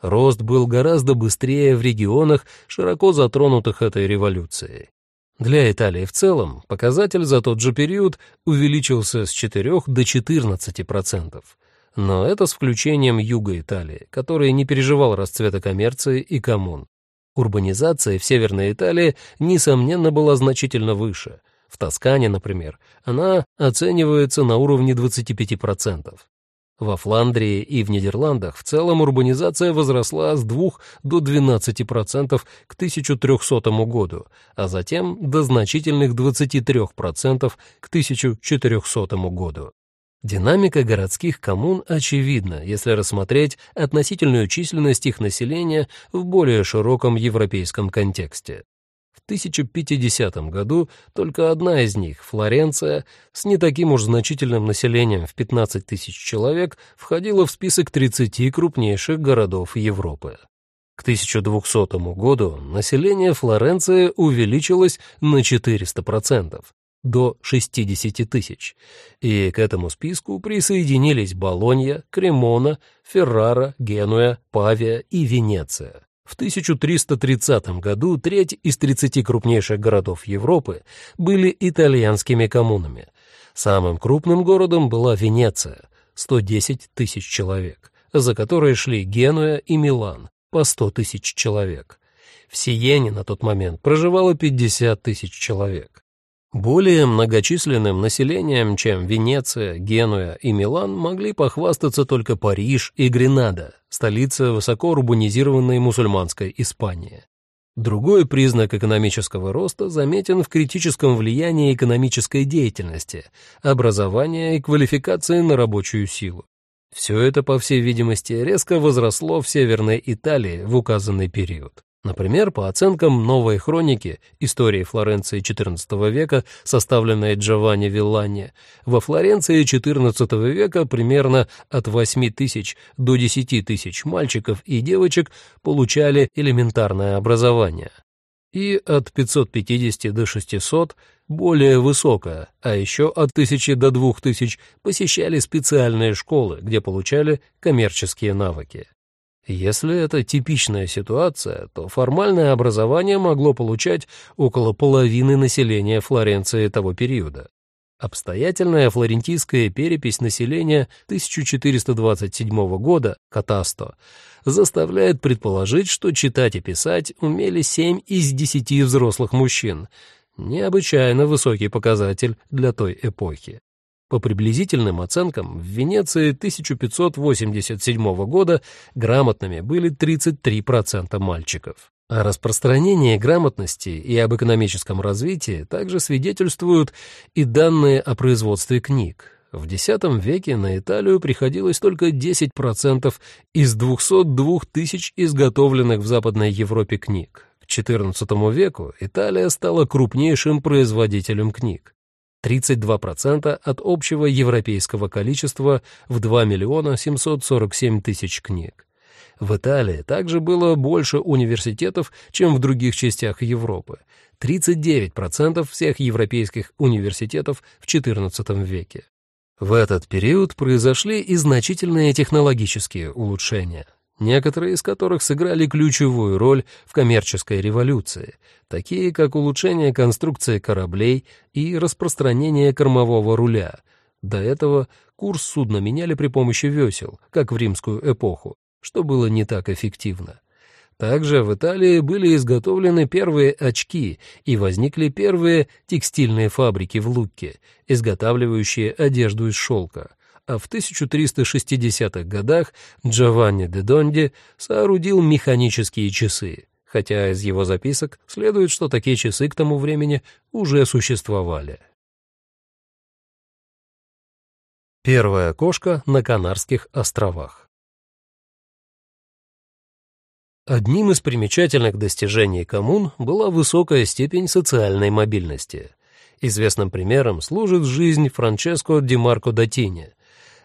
Рост был гораздо быстрее в регионах, широко затронутых этой революцией. Для Италии в целом показатель за тот же период увеличился с 4 до 14%. Но это с включением юга Италии, который не переживал расцвета коммерции и коммун. Урбанизация в Северной Италии, несомненно, была значительно выше. В Тоскане, например, она оценивается на уровне 25%. Во Фландрии и в Нидерландах в целом урбанизация возросла с 2 до 12% к 1300 году, а затем до значительных 23% к 1400 году. Динамика городских коммун очевидна, если рассмотреть относительную численность их населения в более широком европейском контексте. В 1050 году только одна из них, Флоренция, с не таким уж значительным населением в 15 тысяч человек, входила в список 30 крупнейших городов Европы. К 1200 году население Флоренции увеличилось на 400%, до 60 тысяч, и к этому списку присоединились Болонья, Кремона, Феррара, Генуя, Павия и Венеция. В 1330 году треть из 30 крупнейших городов Европы были итальянскими коммунами. Самым крупным городом была Венеция – 110 тысяч человек, за которой шли Генуя и Милан – по 100 тысяч человек. В Сиене на тот момент проживало 50 тысяч человек. Более многочисленным населением, чем Венеция, Генуя и Милан, могли похвастаться только Париж и Гренада, столица высоко урбанизированной мусульманской Испании. Другой признак экономического роста заметен в критическом влиянии экономической деятельности, образования и квалификации на рабочую силу. Все это, по всей видимости, резко возросло в Северной Италии в указанный период. Например, по оценкам новой хроники истории Флоренции XIV века, составленной Джованни Виллани, во Флоренции XIV века примерно от 8 тысяч до 10 тысяч мальчиков и девочек получали элементарное образование. И от 550 до 600 более высокое, а еще от 1000 до 2000 посещали специальные школы, где получали коммерческие навыки. Если это типичная ситуация, то формальное образование могло получать около половины населения Флоренции того периода. Обстоятельная флорентийская перепись населения 1427 года, Катасто, заставляет предположить, что читать и писать умели 7 из 10 взрослых мужчин, необычайно высокий показатель для той эпохи. По приблизительным оценкам, в Венеции 1587 года грамотными были 33% мальчиков. О распространении грамотности и об экономическом развитии также свидетельствуют и данные о производстве книг. В X веке на Италию приходилось только 10% из 202 тысяч изготовленных в Западной Европе книг. К XIV веку Италия стала крупнейшим производителем книг. 32% от общего европейского количества в 2 миллиона 747 тысяч книг. В Италии также было больше университетов, чем в других частях Европы. 39% всех европейских университетов в XIV веке. В этот период произошли и значительные технологические улучшения некоторые из которых сыграли ключевую роль в коммерческой революции, такие как улучшение конструкции кораблей и распространение кормового руля. До этого курс судна меняли при помощи весел, как в римскую эпоху, что было не так эффективно. Также в Италии были изготовлены первые очки и возникли первые текстильные фабрики в Лукке, изготавливающие одежду из шелка а в 1360-х годах Джованни де Донди соорудил механические часы, хотя из его записок следует, что такие часы к тому времени уже существовали. Первая кошка на Канарских островах Одним из примечательных достижений коммун была высокая степень социальной мобильности. Известным примером служит жизнь Франческо Ди Марко Датини,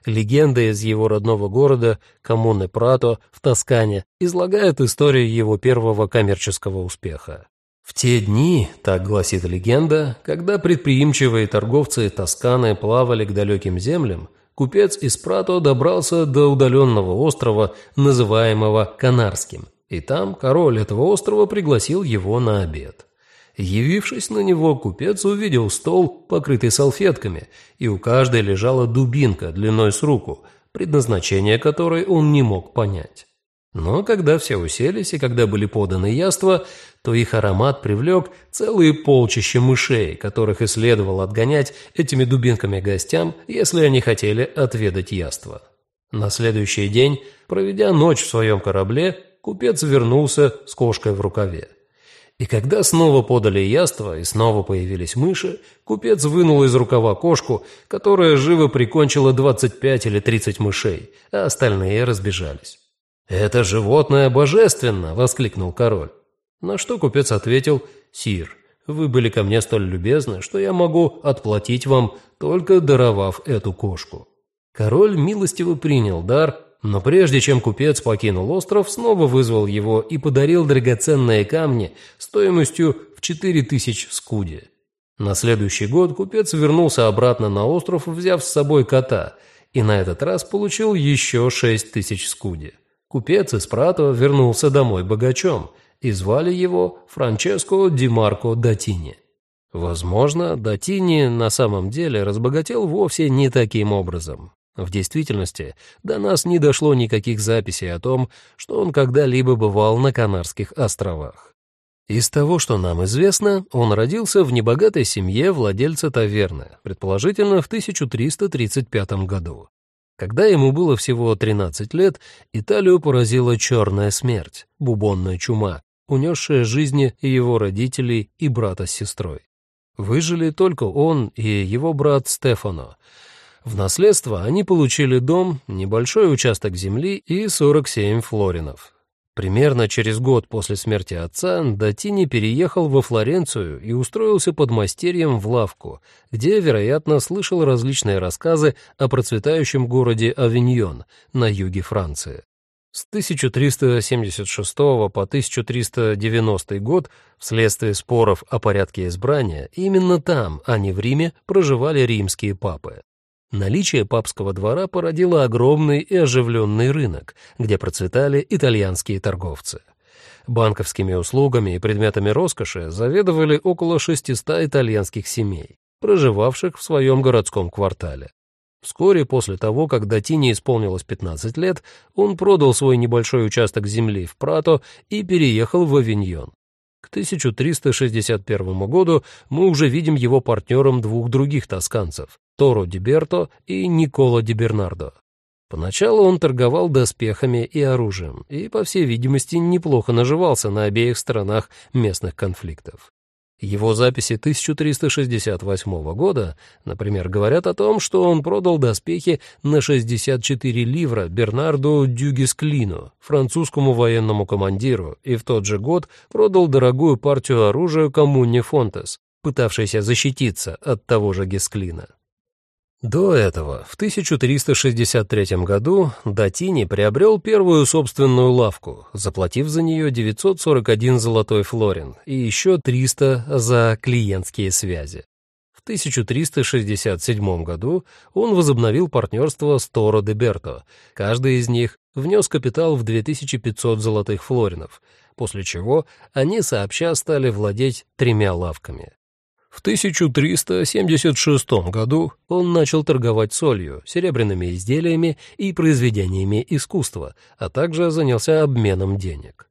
Легенда из его родного города, коммуны Прато, в Тоскане, излагает историю его первого коммерческого успеха. В те дни, так гласит легенда, когда предприимчивые торговцы Тосканы плавали к далеким землям, купец из Прато добрался до удаленного острова, называемого Канарским, и там король этого острова пригласил его на обед. Явившись на него, купец увидел стол, покрытый салфетками, и у каждой лежала дубинка длиной с руку, предназначение которой он не мог понять. Но когда все уселись и когда были поданы яства, то их аромат привлек целые полчища мышей, которых и следовало отгонять этими дубинками гостям, если они хотели отведать яства. На следующий день, проведя ночь в своем корабле, купец вернулся с кошкой в рукаве. И когда снова подали яство и снова появились мыши, купец вынул из рукава кошку, которая живо прикончила 25 или 30 мышей, а остальные разбежались. «Это животное божественно!» — воскликнул король. На что купец ответил «Сир, вы были ко мне столь любезны, что я могу отплатить вам, только даровав эту кошку». Король милостиво принял дар, но прежде чем купец покинул остров, снова вызвал его и подарил драгоценные камни стоимостью в четыре тысяч скуди. На следующий год купец вернулся обратно на остров, взяв с собой кота, и на этот раз получил еще шесть тысяч скуди. Купец из Прато вернулся домой богачом, и звали его Франческо Ди Марко Датини. Возможно, Датини на самом деле разбогател вовсе не таким образом. В действительности до нас не дошло никаких записей о том, что он когда-либо бывал на Канарских островах. Из того, что нам известно, он родился в небогатой семье владельца таверны, предположительно в 1335 году. Когда ему было всего 13 лет, Италию поразила черная смерть, бубонная чума, унесшая жизни его родителей и брата с сестрой. Выжили только он и его брат Стефано — в наследство они получили дом, небольшой участок земли и 47 флоринов. Примерно через год после смерти отца Датини переехал во Флоренцию и устроился под мастерьем в лавку, где, вероятно, слышал различные рассказы о процветающем городе Авиньон на юге Франции. С 1376 по 1390 год, вследствие споров о порядке избрания, именно там, а не в Риме, проживали римские папы. Наличие папского двора породило огромный и оживленный рынок, где процветали итальянские торговцы. Банковскими услугами и предметами роскоши заведовали около 600 итальянских семей, проживавших в своем городском квартале. Вскоре после того, как Датине исполнилось 15 лет, он продал свой небольшой участок земли в Прато и переехал в Авиньон. К 1361 году мы уже видим его партнером двух других тосканцев Торо Ди Берто и Николо Ди Бернардо. Поначалу он торговал доспехами и оружием и, по всей видимости, неплохо наживался на обеих сторонах местных конфликтов. Его записи 1368 года, например, говорят о том, что он продал доспехи на 64 ливра Бернарду Дюгесклину, французскому военному командиру, и в тот же год продал дорогую партию оружия коммуне Фонтес, пытавшейся защититься от того же Гесклина. До этого, в 1363 году, Датини приобрел первую собственную лавку, заплатив за нее 941 золотой флорин и еще 300 за клиентские связи. В 1367 году он возобновил партнерство с Торо де Берто. Каждый из них внес капитал в 2500 золотых флоринов, после чего они сообща стали владеть тремя лавками. В 1376 году он начал торговать солью, серебряными изделиями и произведениями искусства, а также занялся обменом денег.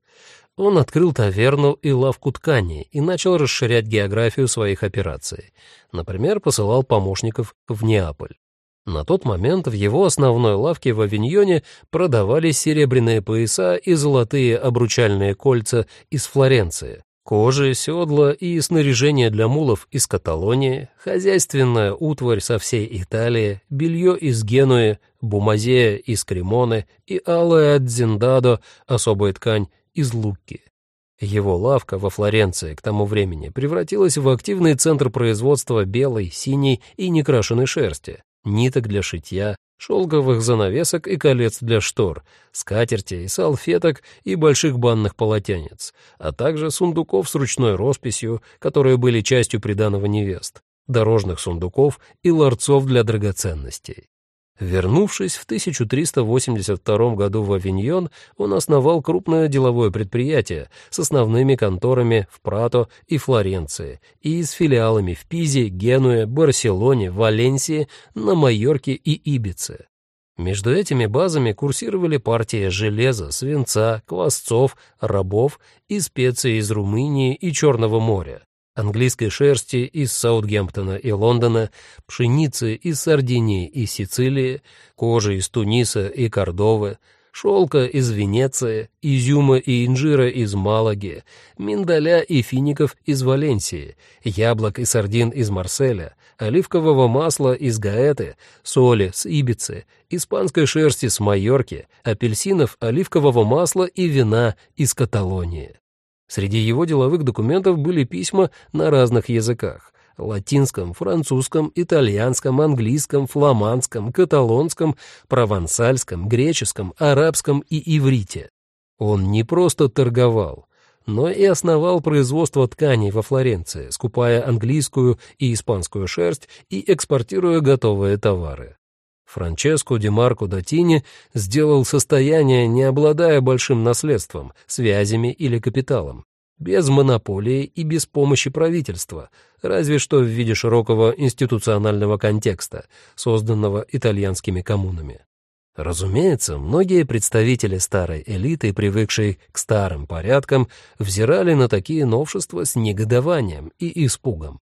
Он открыл таверну и лавку тканей и начал расширять географию своих операций. Например, посылал помощников в Неаполь. На тот момент в его основной лавке в Авиньоне продавались серебряные пояса и золотые обручальные кольца из Флоренции, Кожи, седла и снаряжение для мулов из Каталонии, хозяйственная утварь со всей Италии, белье из Генуи, бумазея из Кремоны и алая от Зиндадо, особая ткань, из Лукки. Его лавка во Флоренции к тому времени превратилась в активный центр производства белой, синей и некрашенной шерсти, ниток для шитья, шелковых занавесок и колец для штор, скатертей, салфеток и больших банных полотенец, а также сундуков с ручной росписью, которые были частью приданого невест, дорожных сундуков и ларцов для драгоценностей. Вернувшись в 1382 году в Авиньон, он основал крупное деловое предприятие с основными конторами в Прато и Флоренции и с филиалами в Пизе, Генуе, Барселоне, Валенсии, на Майорке и Ибице. Между этими базами курсировали партии железа, свинца, квасцов, рабов и специй из Румынии и Черного моря английской шерсти из Саутгемптона и Лондона, пшеницы из Сардинии и Сицилии, кожи из Туниса и Кордовы, шелка из Венеции, изюма и инжира из Малаги, миндаля и фиников из Валенсии, яблок и сардин из Марселя, оливкового масла из Гаэты, соли с Ибицы, испанской шерсти с Майорки, апельсинов, оливкового масла и вина из Каталонии. Среди его деловых документов были письма на разных языках — латинском, французском, итальянском, английском, фламандском, каталонском, провансальском, греческом, арабском и иврите. Он не просто торговал, но и основал производство тканей во Флоренции, скупая английскую и испанскую шерсть и экспортируя готовые товары. Франческо Ди Марко Датини сделал состояние, не обладая большим наследством, связями или капиталом, без монополии и без помощи правительства, разве что в виде широкого институционального контекста, созданного итальянскими коммунами. Разумеется, многие представители старой элиты, привыкшей к старым порядкам, взирали на такие новшества с негодованием и испугом.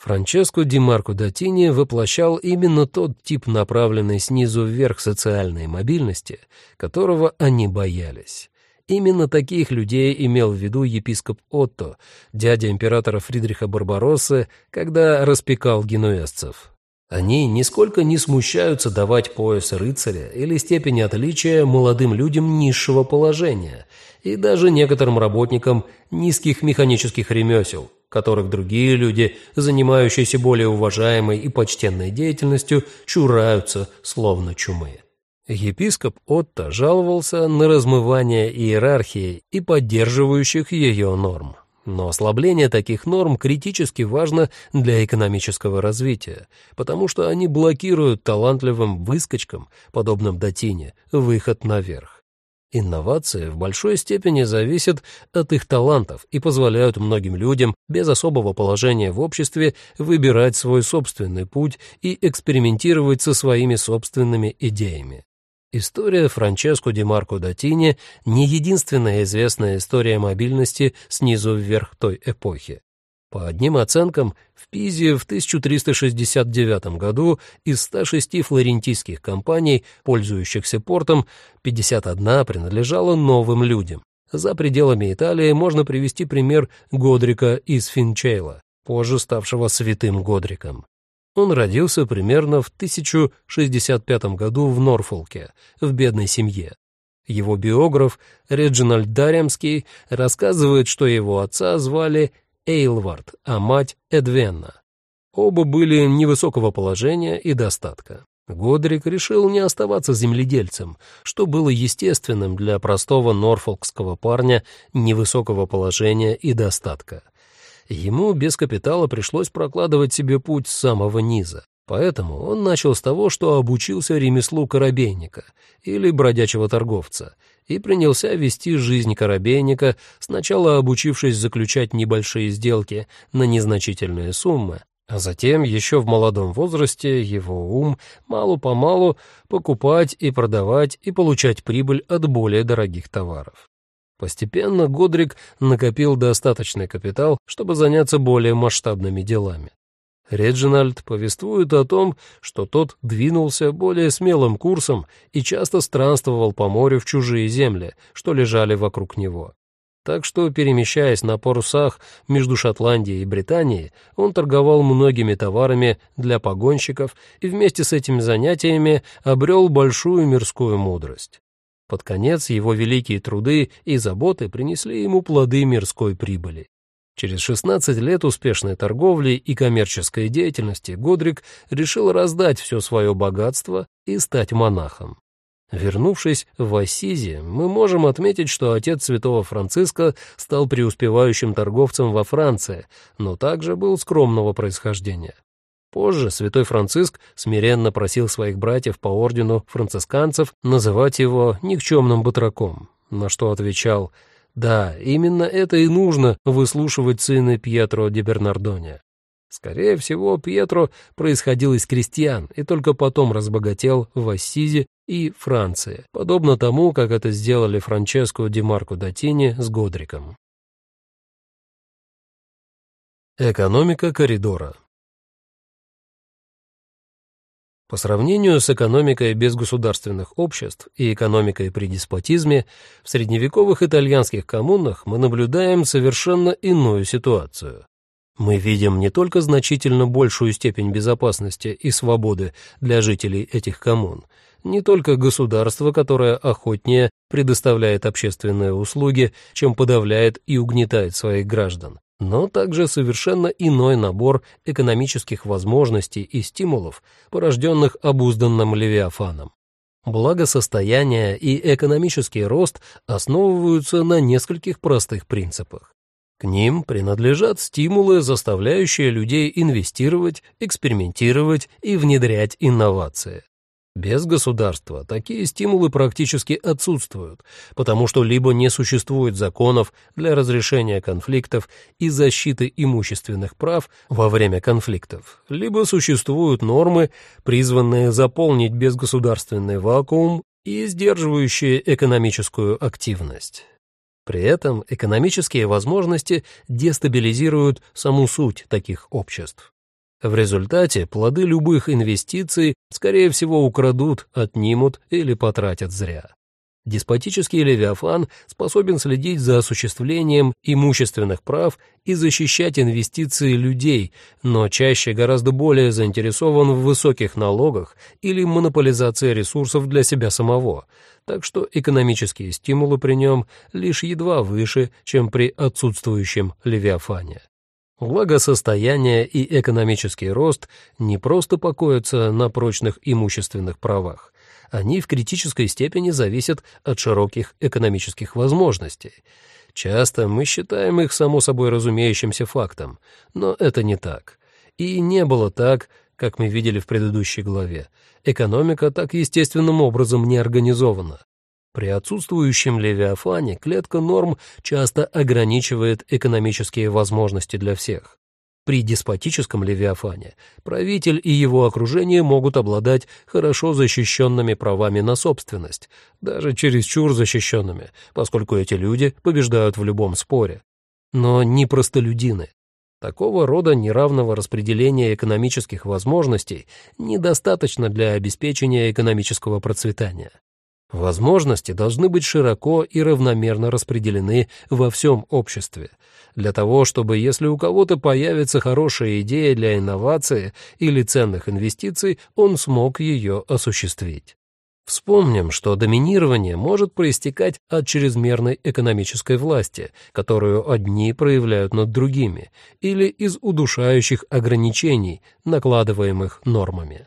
Франческо Ди Марко Датини воплощал именно тот тип направленной снизу вверх социальной мобильности, которого они боялись. Именно таких людей имел в виду епископ Отто, дядя императора Фридриха Барбароссы, когда распекал генуэзцев. Они нисколько не смущаются давать пояс рыцаря или степень отличия молодым людям низшего положения и даже некоторым работникам низких механических ремесел, которых другие люди, занимающиеся более уважаемой и почтенной деятельностью, чураются, словно чумы. Епископ Отто жаловался на размывание иерархии и поддерживающих ее норм. Но ослабление таких норм критически важно для экономического развития, потому что они блокируют талантливым выскочкам, подобным Датине, выход наверх. Инновации в большой степени зависят от их талантов и позволяют многим людям без особого положения в обществе выбирать свой собственный путь и экспериментировать со своими собственными идеями. История Франческо Ди Марко Датини не единственная известная история мобильности снизу вверх той эпохи. По одним оценкам, в Пизе в 1369 году из 106 флорентийских компаний, пользующихся портом, 51 принадлежала новым людям. За пределами Италии можно привести пример Годрика из Финчейла, позже ставшего святым Годриком. Он родился примерно в 1065 году в Норфолке, в бедной семье. Его биограф Реджинальд Даремский рассказывает, что его отца звали Эйлвард, а мать Эдвенна. Оба были невысокого положения и достатка. Годрик решил не оставаться земледельцем, что было естественным для простого норфолкского парня невысокого положения и достатка. Ему без капитала пришлось прокладывать себе путь с самого низа. Поэтому он начал с того, что обучился ремеслу корабейника или бродячего торговца и принялся вести жизнь корабейника, сначала обучившись заключать небольшие сделки на незначительные суммы, а затем еще в молодом возрасте его ум мало-помалу покупать и продавать и получать прибыль от более дорогих товаров. Постепенно Годрик накопил достаточный капитал, чтобы заняться более масштабными делами. Реджинальд повествует о том, что тот двинулся более смелым курсом и часто странствовал по морю в чужие земли, что лежали вокруг него. Так что, перемещаясь на парусах между Шотландией и Британией, он торговал многими товарами для погонщиков и вместе с этими занятиями обрел большую мирскую мудрость. Под конец его великие труды и заботы принесли ему плоды мирской прибыли. Через 16 лет успешной торговли и коммерческой деятельности Годрик решил раздать все свое богатство и стать монахом. Вернувшись в Ассизи, мы можем отметить, что отец святого Франциска стал преуспевающим торговцем во Франции, но также был скромного происхождения. Позже святой Франциск смиренно просил своих братьев по ордену францисканцев называть его никчемным батраком, на что отвечал «Да, именно это и нужно выслушивать сына Пьетро де Бернардоне». Скорее всего, Пьетро происходил из крестьян и только потом разбогател в Ассизе и Франции, подобно тому, как это сделали Франческо Ди Марко Датини с Годриком. Экономика коридора По сравнению с экономикой без государственных обществ и экономикой при деспотизме, в средневековых итальянских коммунах мы наблюдаем совершенно иную ситуацию. Мы видим не только значительно большую степень безопасности и свободы для жителей этих коммун, не только государство, которое охотнее предоставляет общественные услуги, чем подавляет и угнетает своих граждан, но также совершенно иной набор экономических возможностей и стимулов, порожденных обузданным Левиафаном. Благосостояние и экономический рост основываются на нескольких простых принципах. К ним принадлежат стимулы, заставляющие людей инвестировать, экспериментировать и внедрять инновации. Без государства такие стимулы практически отсутствуют, потому что либо не существует законов для разрешения конфликтов и защиты имущественных прав во время конфликтов, либо существуют нормы, призванные заполнить безгосударственный вакуум и сдерживающие экономическую активность. При этом экономические возможности дестабилизируют саму суть таких обществ. В результате плоды любых инвестиций, скорее всего, украдут, отнимут или потратят зря. Деспотический левиафан способен следить за осуществлением имущественных прав и защищать инвестиции людей, но чаще гораздо более заинтересован в высоких налогах или монополизации ресурсов для себя самого, так что экономические стимулы при нем лишь едва выше, чем при отсутствующем левиафане. Благосостояние и экономический рост не просто покоятся на прочных имущественных правах. Они в критической степени зависят от широких экономических возможностей. Часто мы считаем их само собой разумеющимся фактом, но это не так. И не было так, как мы видели в предыдущей главе. Экономика так естественным образом не организована. При отсутствующем левиафане клетка норм часто ограничивает экономические возможности для всех. При деспотическом левиафане правитель и его окружение могут обладать хорошо защищенными правами на собственность, даже чересчур защищенными, поскольку эти люди побеждают в любом споре. Но не простолюдины. Такого рода неравного распределения экономических возможностей недостаточно для обеспечения экономического процветания. Возможности должны быть широко и равномерно распределены во всем обществе, для того, чтобы если у кого-то появится хорошая идея для инновации или ценных инвестиций, он смог ее осуществить. Вспомним, что доминирование может проистекать от чрезмерной экономической власти, которую одни проявляют над другими, или из удушающих ограничений, накладываемых нормами.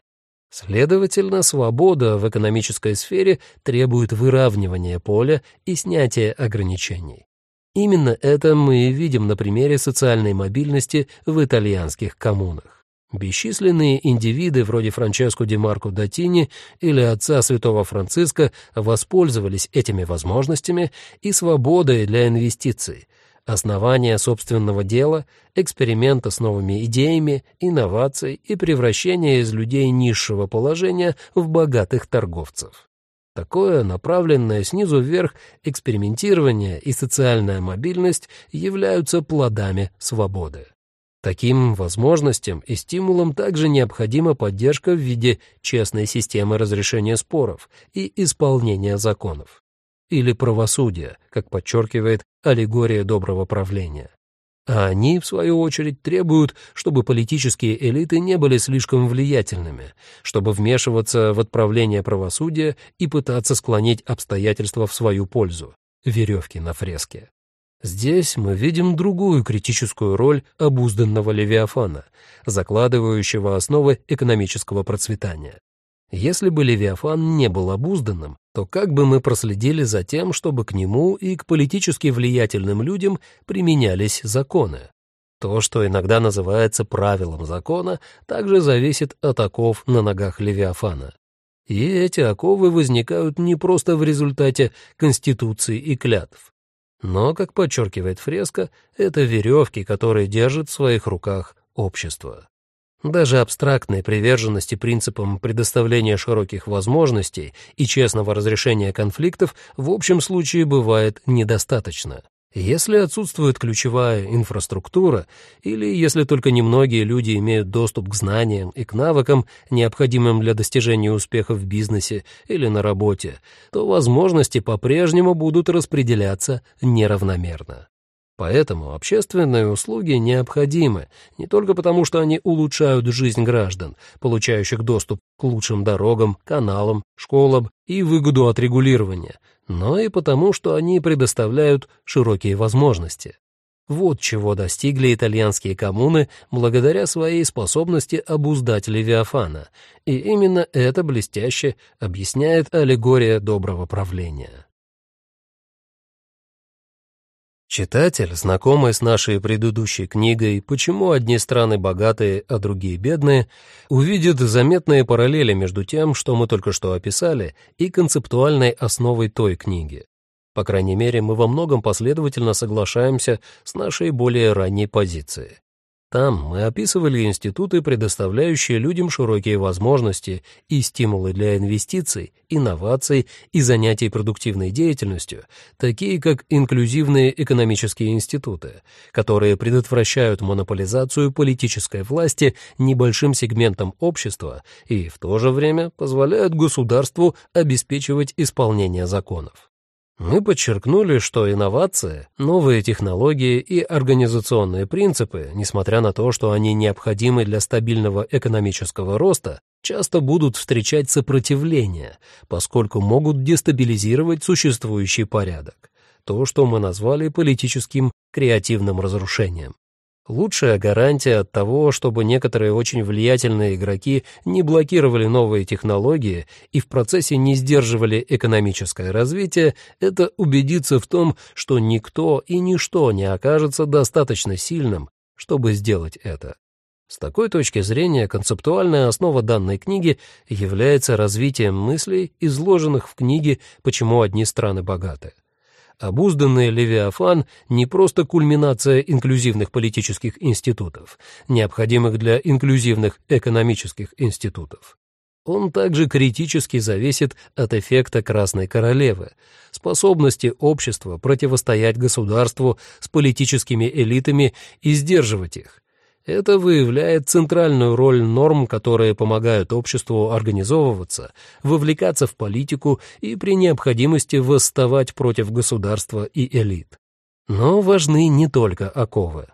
Следовательно, свобода в экономической сфере требует выравнивания поля и снятия ограничений. Именно это мы видим на примере социальной мобильности в итальянских коммунах. Бесчисленные индивиды вроде Франческо Ди Марко Датини или отца святого Франциска воспользовались этими возможностями и свободой для инвестиций, основания собственного дела, эксперимента с новыми идеями, инноваций и превращения из людей низшего положения в богатых торговцев. Такое направленное снизу вверх экспериментирование и социальная мобильность являются плодами свободы. Таким возможностям и стимулам также необходима поддержка в виде честной системы разрешения споров и исполнения законов или правосудия, как подчеркивает аллегория доброго правления. А они, в свою очередь, требуют, чтобы политические элиты не были слишком влиятельными, чтобы вмешиваться в отправление правосудия и пытаться склонить обстоятельства в свою пользу. Веревки на фреске. Здесь мы видим другую критическую роль обузданного Левиафана, закладывающего основы экономического процветания. Если бы Левиафан не был обузданным, то как бы мы проследили за тем, чтобы к нему и к политически влиятельным людям применялись законы? То, что иногда называется правилом закона, также зависит от оков на ногах Левиафана. И эти оковы возникают не просто в результате конституции и клятв. Но, как подчеркивает фреска, это веревки, которые держит в своих руках общество. Даже абстрактной приверженности принципам предоставления широких возможностей и честного разрешения конфликтов в общем случае бывает недостаточно. Если отсутствует ключевая инфраструктура, или если только немногие люди имеют доступ к знаниям и к навыкам, необходимым для достижения успеха в бизнесе или на работе, то возможности по-прежнему будут распределяться неравномерно. Поэтому общественные услуги необходимы не только потому, что они улучшают жизнь граждан, получающих доступ к лучшим дорогам, каналам, школам и выгоду от регулирования, но и потому, что они предоставляют широкие возможности. Вот чего достигли итальянские коммуны благодаря своей способности обуздать Левиафана, и именно это блестяще объясняет аллегория доброго правления. Читатель, знакомый с нашей предыдущей книгой «Почему одни страны богатые, а другие бедные», увидит заметные параллели между тем, что мы только что описали, и концептуальной основой той книги. По крайней мере, мы во многом последовательно соглашаемся с нашей более ранней позицией. Там мы описывали институты, предоставляющие людям широкие возможности и стимулы для инвестиций, инноваций и занятий продуктивной деятельностью, такие как инклюзивные экономические институты, которые предотвращают монополизацию политической власти небольшим сегментом общества и в то же время позволяют государству обеспечивать исполнение законов. Мы подчеркнули, что инновации, новые технологии и организационные принципы, несмотря на то, что они необходимы для стабильного экономического роста, часто будут встречать сопротивление, поскольку могут дестабилизировать существующий порядок. То, что мы назвали политическим креативным разрушением. Лучшая гарантия от того, чтобы некоторые очень влиятельные игроки не блокировали новые технологии и в процессе не сдерживали экономическое развитие, это убедиться в том, что никто и ничто не окажется достаточно сильным, чтобы сделать это. С такой точки зрения концептуальная основа данной книги является развитием мыслей, изложенных в книге «Почему одни страны богаты». Обузданный Левиафан не просто кульминация инклюзивных политических институтов, необходимых для инклюзивных экономических институтов. Он также критически зависит от эффекта Красной Королевы, способности общества противостоять государству с политическими элитами и сдерживать их, это выявляет центральную роль норм, которые помогают обществу организовываться, вовлекаться в политику и при необходимости восставать против государства и элит. Но важны не только оковы.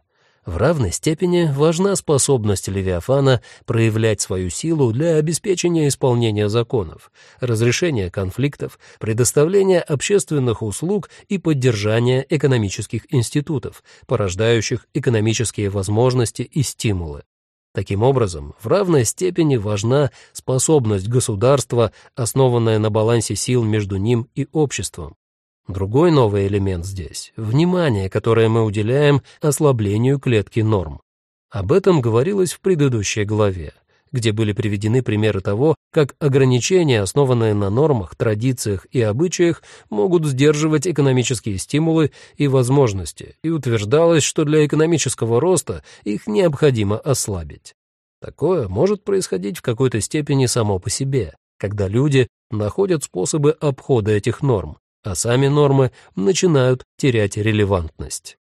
В равной степени важна способность Левиафана проявлять свою силу для обеспечения исполнения законов, разрешения конфликтов, предоставления общественных услуг и поддержания экономических институтов, порождающих экономические возможности и стимулы. Таким образом, в равной степени важна способность государства, основанная на балансе сил между ним и обществом, Другой новый элемент здесь — внимание, которое мы уделяем ослаблению клетки норм. Об этом говорилось в предыдущей главе, где были приведены примеры того, как ограничения, основанные на нормах, традициях и обычаях, могут сдерживать экономические стимулы и возможности, и утверждалось, что для экономического роста их необходимо ослабить. Такое может происходить в какой-то степени само по себе, когда люди находят способы обхода этих норм, а сами нормы начинают терять релевантность.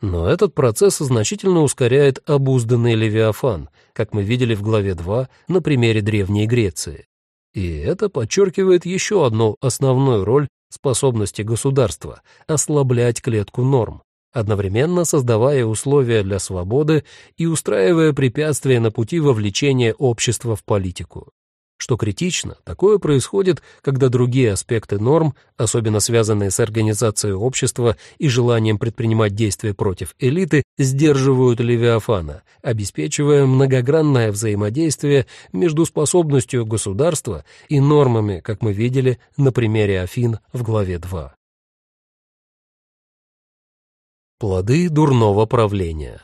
Но этот процесс значительно ускоряет обузданный Левиафан, как мы видели в главе 2 на примере Древней Греции. И это подчеркивает еще одну основную роль способности государства — ослаблять клетку норм, одновременно создавая условия для свободы и устраивая препятствия на пути вовлечения общества в политику. Что критично, такое происходит, когда другие аспекты норм, особенно связанные с организацией общества и желанием предпринимать действия против элиты, сдерживают Левиафана, обеспечивая многогранное взаимодействие между способностью государства и нормами, как мы видели на примере Афин в главе 2. Плоды дурного правления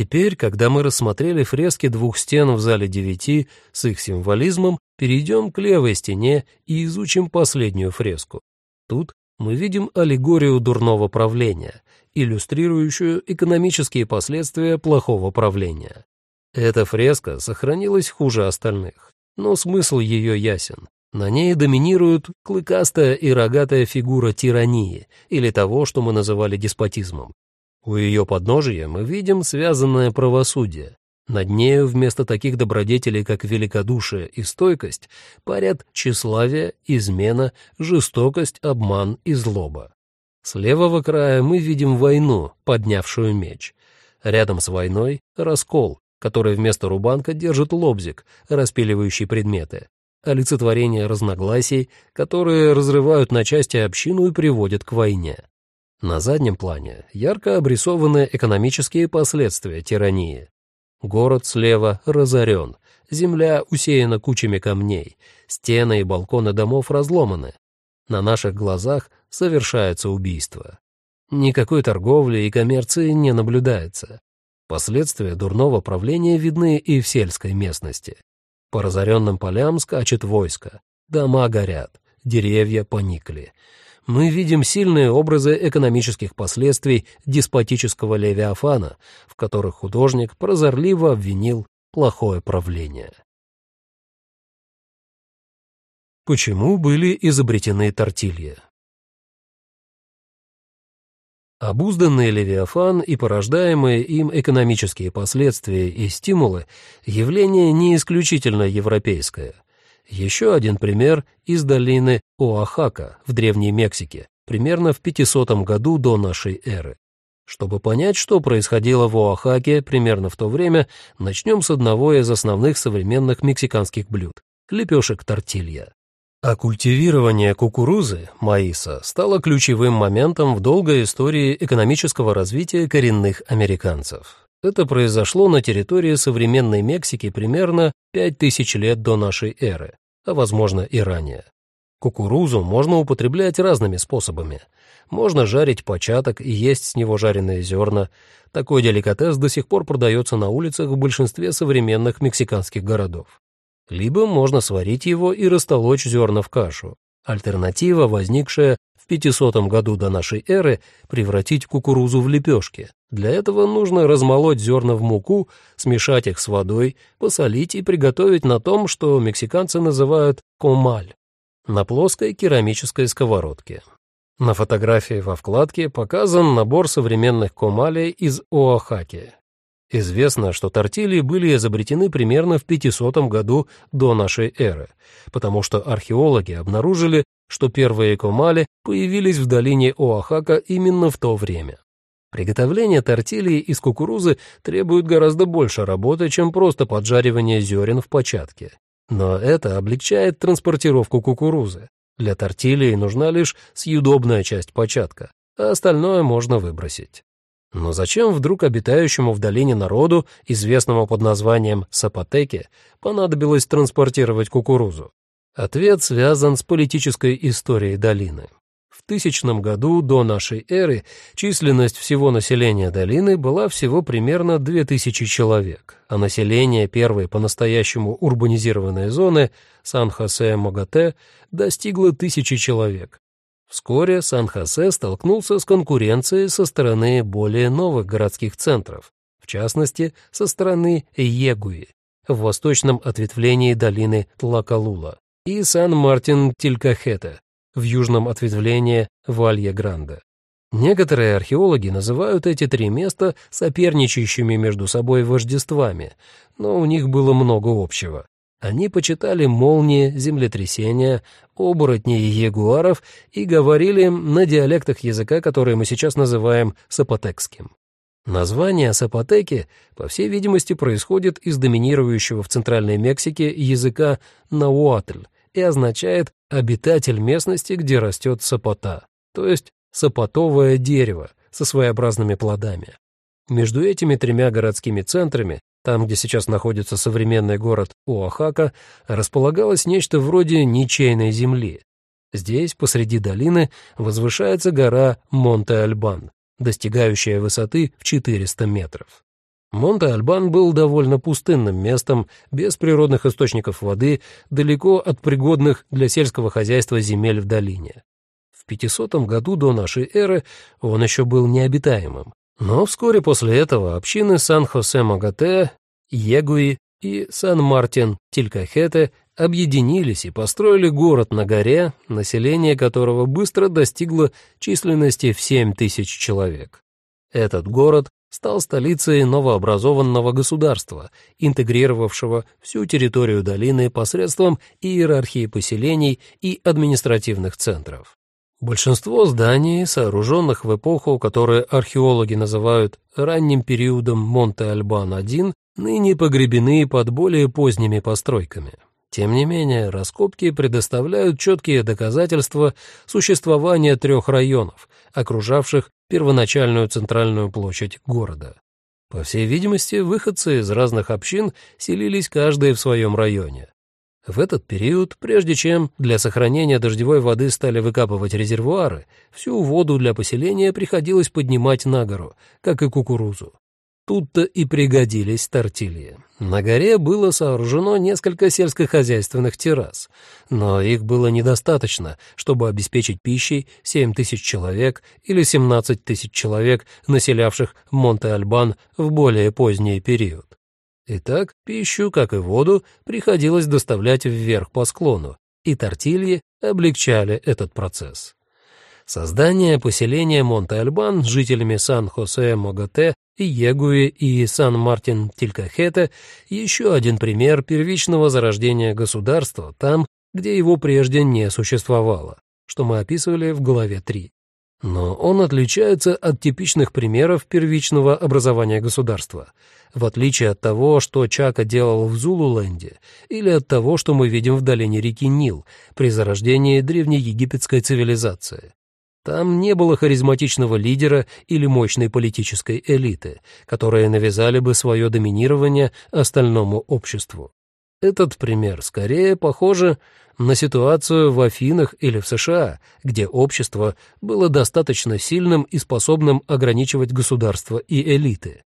Теперь, когда мы рассмотрели фрески двух стен в зале девяти с их символизмом, перейдем к левой стене и изучим последнюю фреску. Тут мы видим аллегорию дурного правления, иллюстрирующую экономические последствия плохого правления. Эта фреска сохранилась хуже остальных, но смысл ее ясен. На ней доминирует клыкастая и рогатая фигура тирании, или того, что мы называли деспотизмом. У ее подножия мы видим связанное правосудие. Над нею вместо таких добродетелей, как великодушие и стойкость, парят тщеславие, измена, жестокость, обман и злоба. С левого края мы видим войну, поднявшую меч. Рядом с войной — раскол, который вместо рубанка держит лобзик, распиливающий предметы. Олицетворение разногласий, которые разрывают на части общину и приводят к войне. На заднем плане ярко обрисованы экономические последствия тирании. Город слева разорен, земля усеяна кучами камней, стены и балконы домов разломаны. На наших глазах совершается убийство. Никакой торговли и коммерции не наблюдается. Последствия дурного правления видны и в сельской местности. По разоренным полям скачет войско, дома горят, деревья поникли мы видим сильные образы экономических последствий деспотического Левиафана, в которых художник прозорливо обвинил плохое правление. Почему были изобретены тортилья? Обузданный Левиафан и порождаемые им экономические последствия и стимулы – явление не исключительно европейское – еще один пример из долины Оахака в Древней Мексике, примерно в 500 году до нашей эры. Чтобы понять, что происходило в Оахаке примерно в то время, начнем с одного из основных современных мексиканских блюд – лепешек тортилья. А культивирование кукурузы, маиса, стало ключевым моментом в долгой истории экономического развития коренных американцев. Это произошло на территории современной Мексики примерно 5000 лет до нашей эры, а возможно и ранее. Кукурузу можно употреблять разными способами. Можно жарить початок и есть с него жареные зерна. Такой деликатес до сих пор продается на улицах в большинстве современных мексиканских городов. Либо можно сварить его и растолочь зерна в кашу. Альтернатива, возникшая в 500 году до нашей эры, превратить кукурузу в лепешки. Для этого нужно размолоть зерна в муку, смешать их с водой, посолить и приготовить на том, что мексиканцы называют комаль, на плоской керамической сковородке. На фотографии во вкладке показан набор современных комалей из Оахаки. Известно, что тортильи были изобретены примерно в 500 году до нашей эры, потому что археологи обнаружили, что первые комали появились в долине Оахака именно в то время. Приготовление тортильи из кукурузы требует гораздо больше работы, чем просто поджаривание зерен в початке. Но это облегчает транспортировку кукурузы. Для тортильи нужна лишь съедобная часть початка, а остальное можно выбросить. Но зачем вдруг обитающему в долине народу, известному под названием Сапотеки, понадобилось транспортировать кукурузу? Ответ связан с политической историей долины. В тысячном году до нашей эры численность всего населения долины была всего примерно 2000 человек, а население первой по-настоящему урбанизированной зоны Сан-Хосе-Могате достигло тысячи человек. Вскоре Сан-Хосе столкнулся с конкуренцией со стороны более новых городских центров, в частности, со стороны Егуи, в восточном ответвлении долины Тлакалула, и Сан-Мартин-Тилькахета, в южном ответвлении Валья-Гранде. Некоторые археологи называют эти три места соперничающими между собой вождествами, но у них было много общего. Они почитали молнии, землетрясения, оборотни и ягуаров и говорили на диалектах языка, который мы сейчас называем сапотекским. Название сапотеки, по всей видимости, происходит из доминирующего в Центральной Мексике языка науатль и означает «обитатель местности, где растет сапота», то есть сапотовое дерево со своеобразными плодами. Между этими тремя городскими центрами, там, где сейчас находится современный город Оахака, располагалось нечто вроде ничейной земли. Здесь, посреди долины, возвышается гора Монте-Альбан, достигающая высоты в 400 метров. Монте-Альбан был довольно пустынным местом, без природных источников воды, далеко от пригодных для сельского хозяйства земель в долине. В 500 году до нашей эры он еще был необитаемым. Но вскоре после этого общины Сан-Хосе-Магате, Егуи и Сан-Мартин-Тилькахете объединились и построили город на горе, население которого быстро достигло численности в 7 тысяч человек. Этот город стал столицей новообразованного государства, интегрировавшего всю территорию долины посредством иерархии поселений и административных центров. Большинство зданий, сооруженных в эпоху, которую археологи называют ранним периодом Монте-Альбан-1, ныне погребены под более поздними постройками. Тем не менее, раскопки предоставляют четкие доказательства существования трех районов, окружавших первоначальную центральную площадь города. По всей видимости, выходцы из разных общин селились каждый в своем районе. В этот период, прежде чем для сохранения дождевой воды стали выкапывать резервуары, всю воду для поселения приходилось поднимать на гору, как и кукурузу. Тут-то и пригодились тортильи. На горе было сооружено несколько сельскохозяйственных террас, но их было недостаточно, чтобы обеспечить пищей 7 тысяч человек или 17 тысяч человек, населявших Монте-Альбан в более поздний период. Итак, пищу, как и воду, приходилось доставлять вверх по склону, и тортильи облегчали этот процесс. Создание поселения Монте-Альбан жителями Сан-Хосе-Моготе и Егуи и Сан-Мартин-Тилькахете еще один пример первичного зарождения государства там, где его прежде не существовало, что мы описывали в главе 3. Но он отличается от типичных примеров первичного образования государства, в отличие от того, что Чака делал в Зулуленде, или от того, что мы видим в долине реки Нил при зарождении древнеегипетской цивилизации. Там не было харизматичного лидера или мощной политической элиты, которые навязали бы свое доминирование остальному обществу. Этот пример скорее похоже на ситуацию в Афинах или в США, где общество было достаточно сильным и способным ограничивать государство и элиты.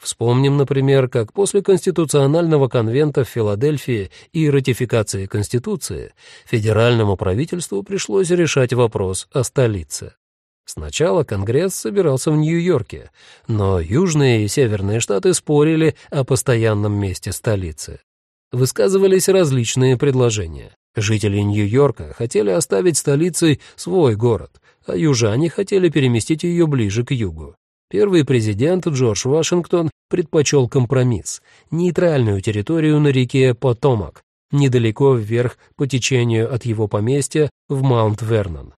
Вспомним, например, как после Конституционального конвента в Филадельфии и ратификации Конституции федеральному правительству пришлось решать вопрос о столице. Сначала Конгресс собирался в Нью-Йорке, но южные и северные штаты спорили о постоянном месте столицы. Высказывались различные предложения. Жители Нью-Йорка хотели оставить столицей свой город, а южане хотели переместить ее ближе к югу. Первый президент Джордж Вашингтон предпочел компромисс — нейтральную территорию на реке Потомак, недалеко вверх по течению от его поместья в Маунт-Вернон.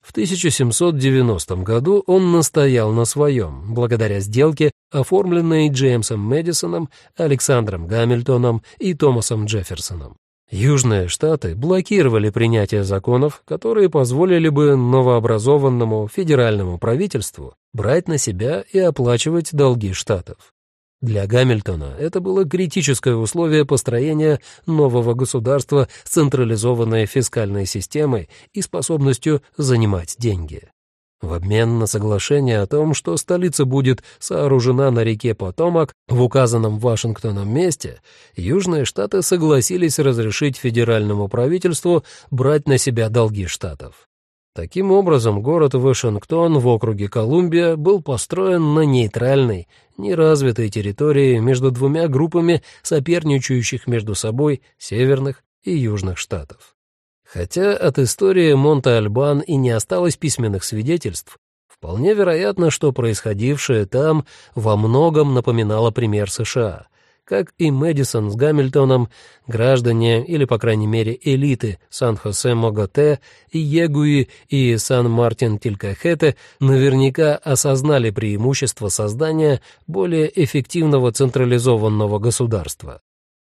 В 1790 году он настоял на своем, благодаря сделке, оформленной Джеймсом Мэдисоном, Александром Гамильтоном и Томасом Джефферсоном. Южные штаты блокировали принятие законов, которые позволили бы новообразованному федеральному правительству брать на себя и оплачивать долги штатов. Для Гамильтона это было критическое условие построения нового государства с централизованной фискальной системой и способностью занимать деньги. В обмен на соглашение о том, что столица будет сооружена на реке Потомак в указанном Вашингтоном месте, Южные Штаты согласились разрешить федеральному правительству брать на себя долги штатов. Таким образом, город Вашингтон в округе Колумбия был построен на нейтральной, неразвитой территории между двумя группами соперничающих между собой северных и южных штатов. Хотя от истории Монте-Альбан и не осталось письменных свидетельств, вполне вероятно, что происходившее там во многом напоминало пример США. Как и Мэдисон с Гамильтоном, граждане, или, по крайней мере, элиты Сан-Хосе-Моготе Егуи и Сан-Мартин-Тилькахете наверняка осознали преимущество создания более эффективного централизованного государства.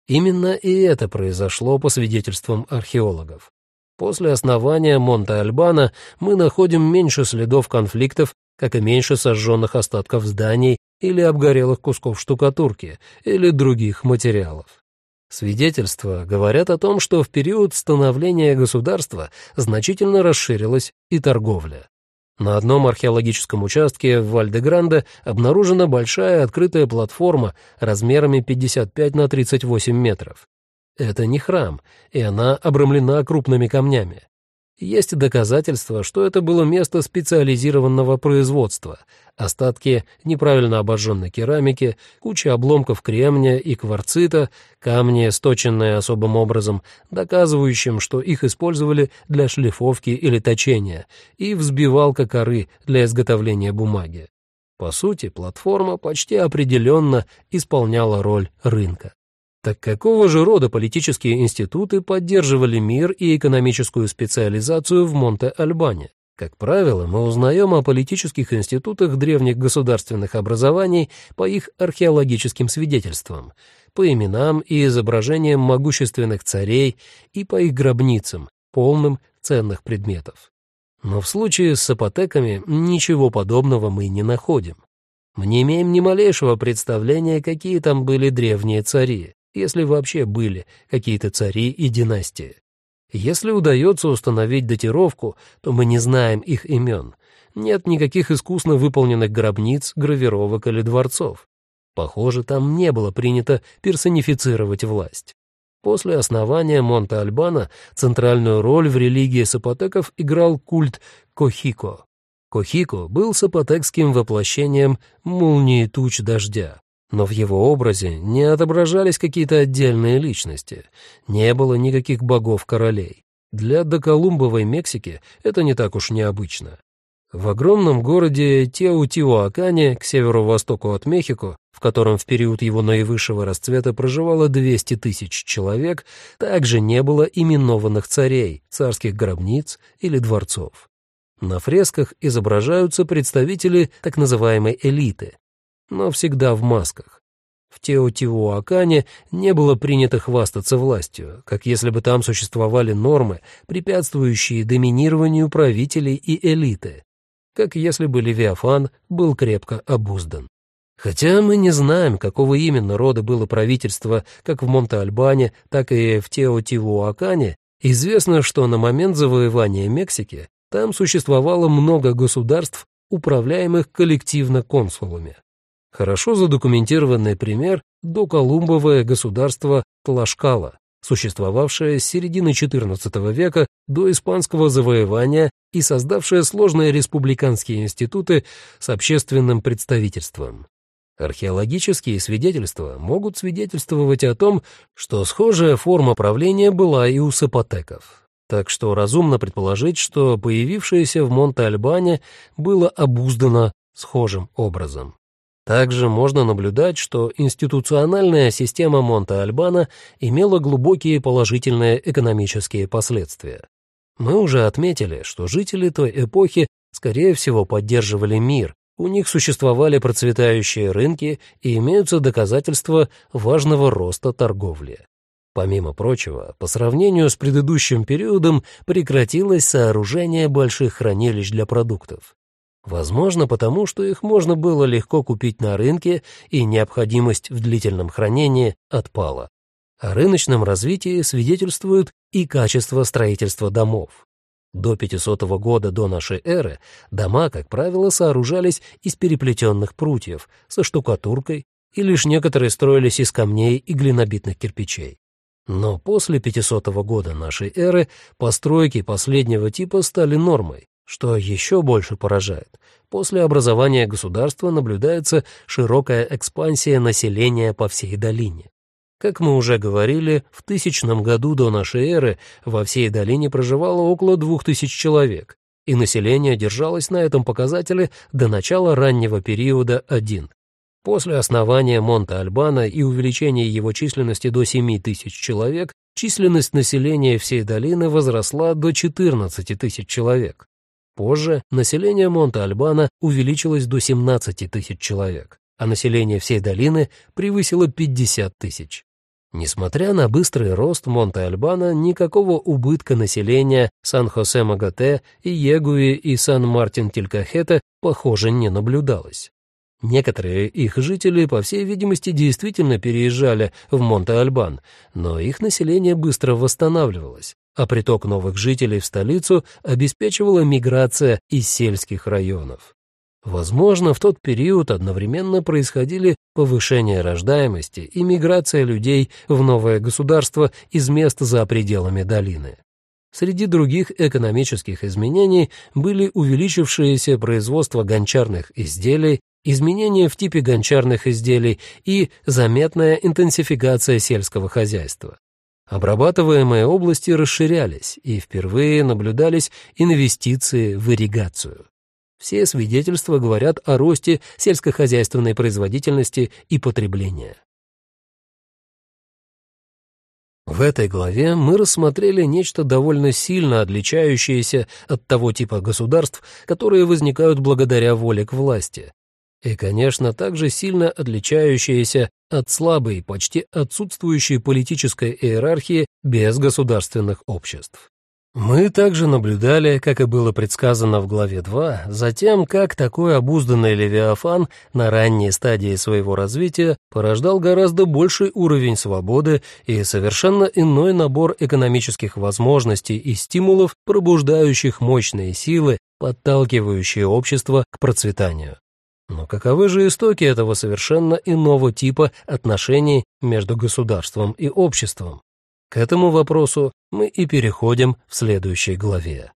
Именно и это произошло по свидетельствам археологов. После основания Монте-Альбана мы находим меньше следов конфликтов, как и меньше сожженных остатков зданий или обгорелых кусков штукатурки или других материалов. Свидетельства говорят о том, что в период становления государства значительно расширилась и торговля. На одном археологическом участке в Вальдегранде обнаружена большая открытая платформа размерами 55 на 38 метров. Это не храм, и она обрамлена крупными камнями. Есть доказательства, что это было место специализированного производства, остатки неправильно обожженной керамики, куча обломков кремния и кварцита, камни, сточенные особым образом, доказывающим, что их использовали для шлифовки или точения, и взбивалка коры для изготовления бумаги. По сути, платформа почти определенно исполняла роль рынка. Так какого же рода политические институты поддерживали мир и экономическую специализацию в Монте-Альбане? Как правило, мы узнаем о политических институтах древних государственных образований по их археологическим свидетельствам, по именам и изображениям могущественных царей и по их гробницам, полным ценных предметов. Но в случае с сапотеками ничего подобного мы не находим. Мы не имеем ни малейшего представления, какие там были древние цари если вообще были какие-то цари и династии. Если удается установить датировку, то мы не знаем их имен. Нет никаких искусно выполненных гробниц, гравировок или дворцов. Похоже, там не было принято персонифицировать власть. После основания Монте-Альбана центральную роль в религии сапотеков играл культ Кохико. Кохико был сапотекским воплощением молнии туч дождя. Но в его образе не отображались какие-то отдельные личности, не было никаких богов-королей. Для доколумбовой Мексики это не так уж необычно. В огромном городе Теутиуакане, к северо-востоку от Мехико, в котором в период его наивысшего расцвета проживало 200 тысяч человек, также не было именованных царей, царских гробниц или дворцов. На фресках изображаются представители так называемой элиты, но всегда в масках. В Теотиуакане не было принято хвастаться властью, как если бы там существовали нормы, препятствующие доминированию правителей и элиты, как если бы Левиафан был крепко обуздан. Хотя мы не знаем, какого именно рода было правительство как в Монте-Альбане, так и в Теотиуакане, известно, что на момент завоевания Мексики там существовало много государств, управляемых коллективно консулами. Хорошо задокументированный пример – доколумбовое государство Тлашкала, существовавшее с середины XIV века до испанского завоевания и создавшее сложные республиканские институты с общественным представительством. Археологические свидетельства могут свидетельствовать о том, что схожая форма правления была и у сапотеков. Так что разумно предположить, что появившееся в Монте-Альбане было обуздано схожим образом. Также можно наблюдать, что институциональная система Монте-Альбана имела глубокие положительные экономические последствия. Мы уже отметили, что жители той эпохи, скорее всего, поддерживали мир, у них существовали процветающие рынки и имеются доказательства важного роста торговли. Помимо прочего, по сравнению с предыдущим периодом прекратилось сооружение больших хранилищ для продуктов. Возможно, потому что их можно было легко купить на рынке, и необходимость в длительном хранении отпала. О рыночном развитии свидетельствует и качество строительства домов. До 500 года до нашей эры дома, как правило, сооружались из переплетенных прутьев со штукатуркой, и лишь некоторые строились из камней и глинобитных кирпичей. Но после 500 года нашей эры постройки последнего типа стали нормой, что еще больше поражает, после образования государства наблюдается широкая экспансия населения по всей долине. Как мы уже говорили, в тысячном году до нашей эры во всей долине проживало около двух тысяч человек, и население держалось на этом показателе до начала раннего периода 1. После основания Монте-Альбана и увеличения его численности до 7 тысяч человек, численность населения всей долины возросла до 14 тысяч человек. Позже население Монте-Альбана увеличилось до 17 тысяч человек, а население всей долины превысило 50 тысяч. Несмотря на быстрый рост Монте-Альбана, никакого убытка населения Сан-Хосе-Магате и Егуи и Сан-Мартин-Тилькахета, похоже, не наблюдалось. Некоторые их жители, по всей видимости, действительно переезжали в Монте-Альбан, но их население быстро восстанавливалось, а приток новых жителей в столицу обеспечивала миграция из сельских районов. Возможно, в тот период одновременно происходили повышение рождаемости и миграция людей в новое государство из мест за пределами долины. Среди других экономических изменений были увеличившееся производство гончарных изделий, изменения в типе гончарных изделий и заметная интенсификация сельского хозяйства. Обрабатываемые области расширялись, и впервые наблюдались инвестиции в ирригацию. Все свидетельства говорят о росте сельскохозяйственной производительности и потребления. В этой главе мы рассмотрели нечто довольно сильно отличающееся от того типа государств, которые возникают благодаря воле к власти, и, конечно, также сильно отличающееся от слабой, почти отсутствующей политической иерархии без государственных обществ. Мы также наблюдали, как и было предсказано в главе 2, за тем, как такой обузданный Левиафан на ранней стадии своего развития порождал гораздо больший уровень свободы и совершенно иной набор экономических возможностей и стимулов, пробуждающих мощные силы, подталкивающие общество к процветанию. Но каковы же истоки этого совершенно иного типа отношений между государством и обществом? К этому вопросу мы и переходим в следующей главе.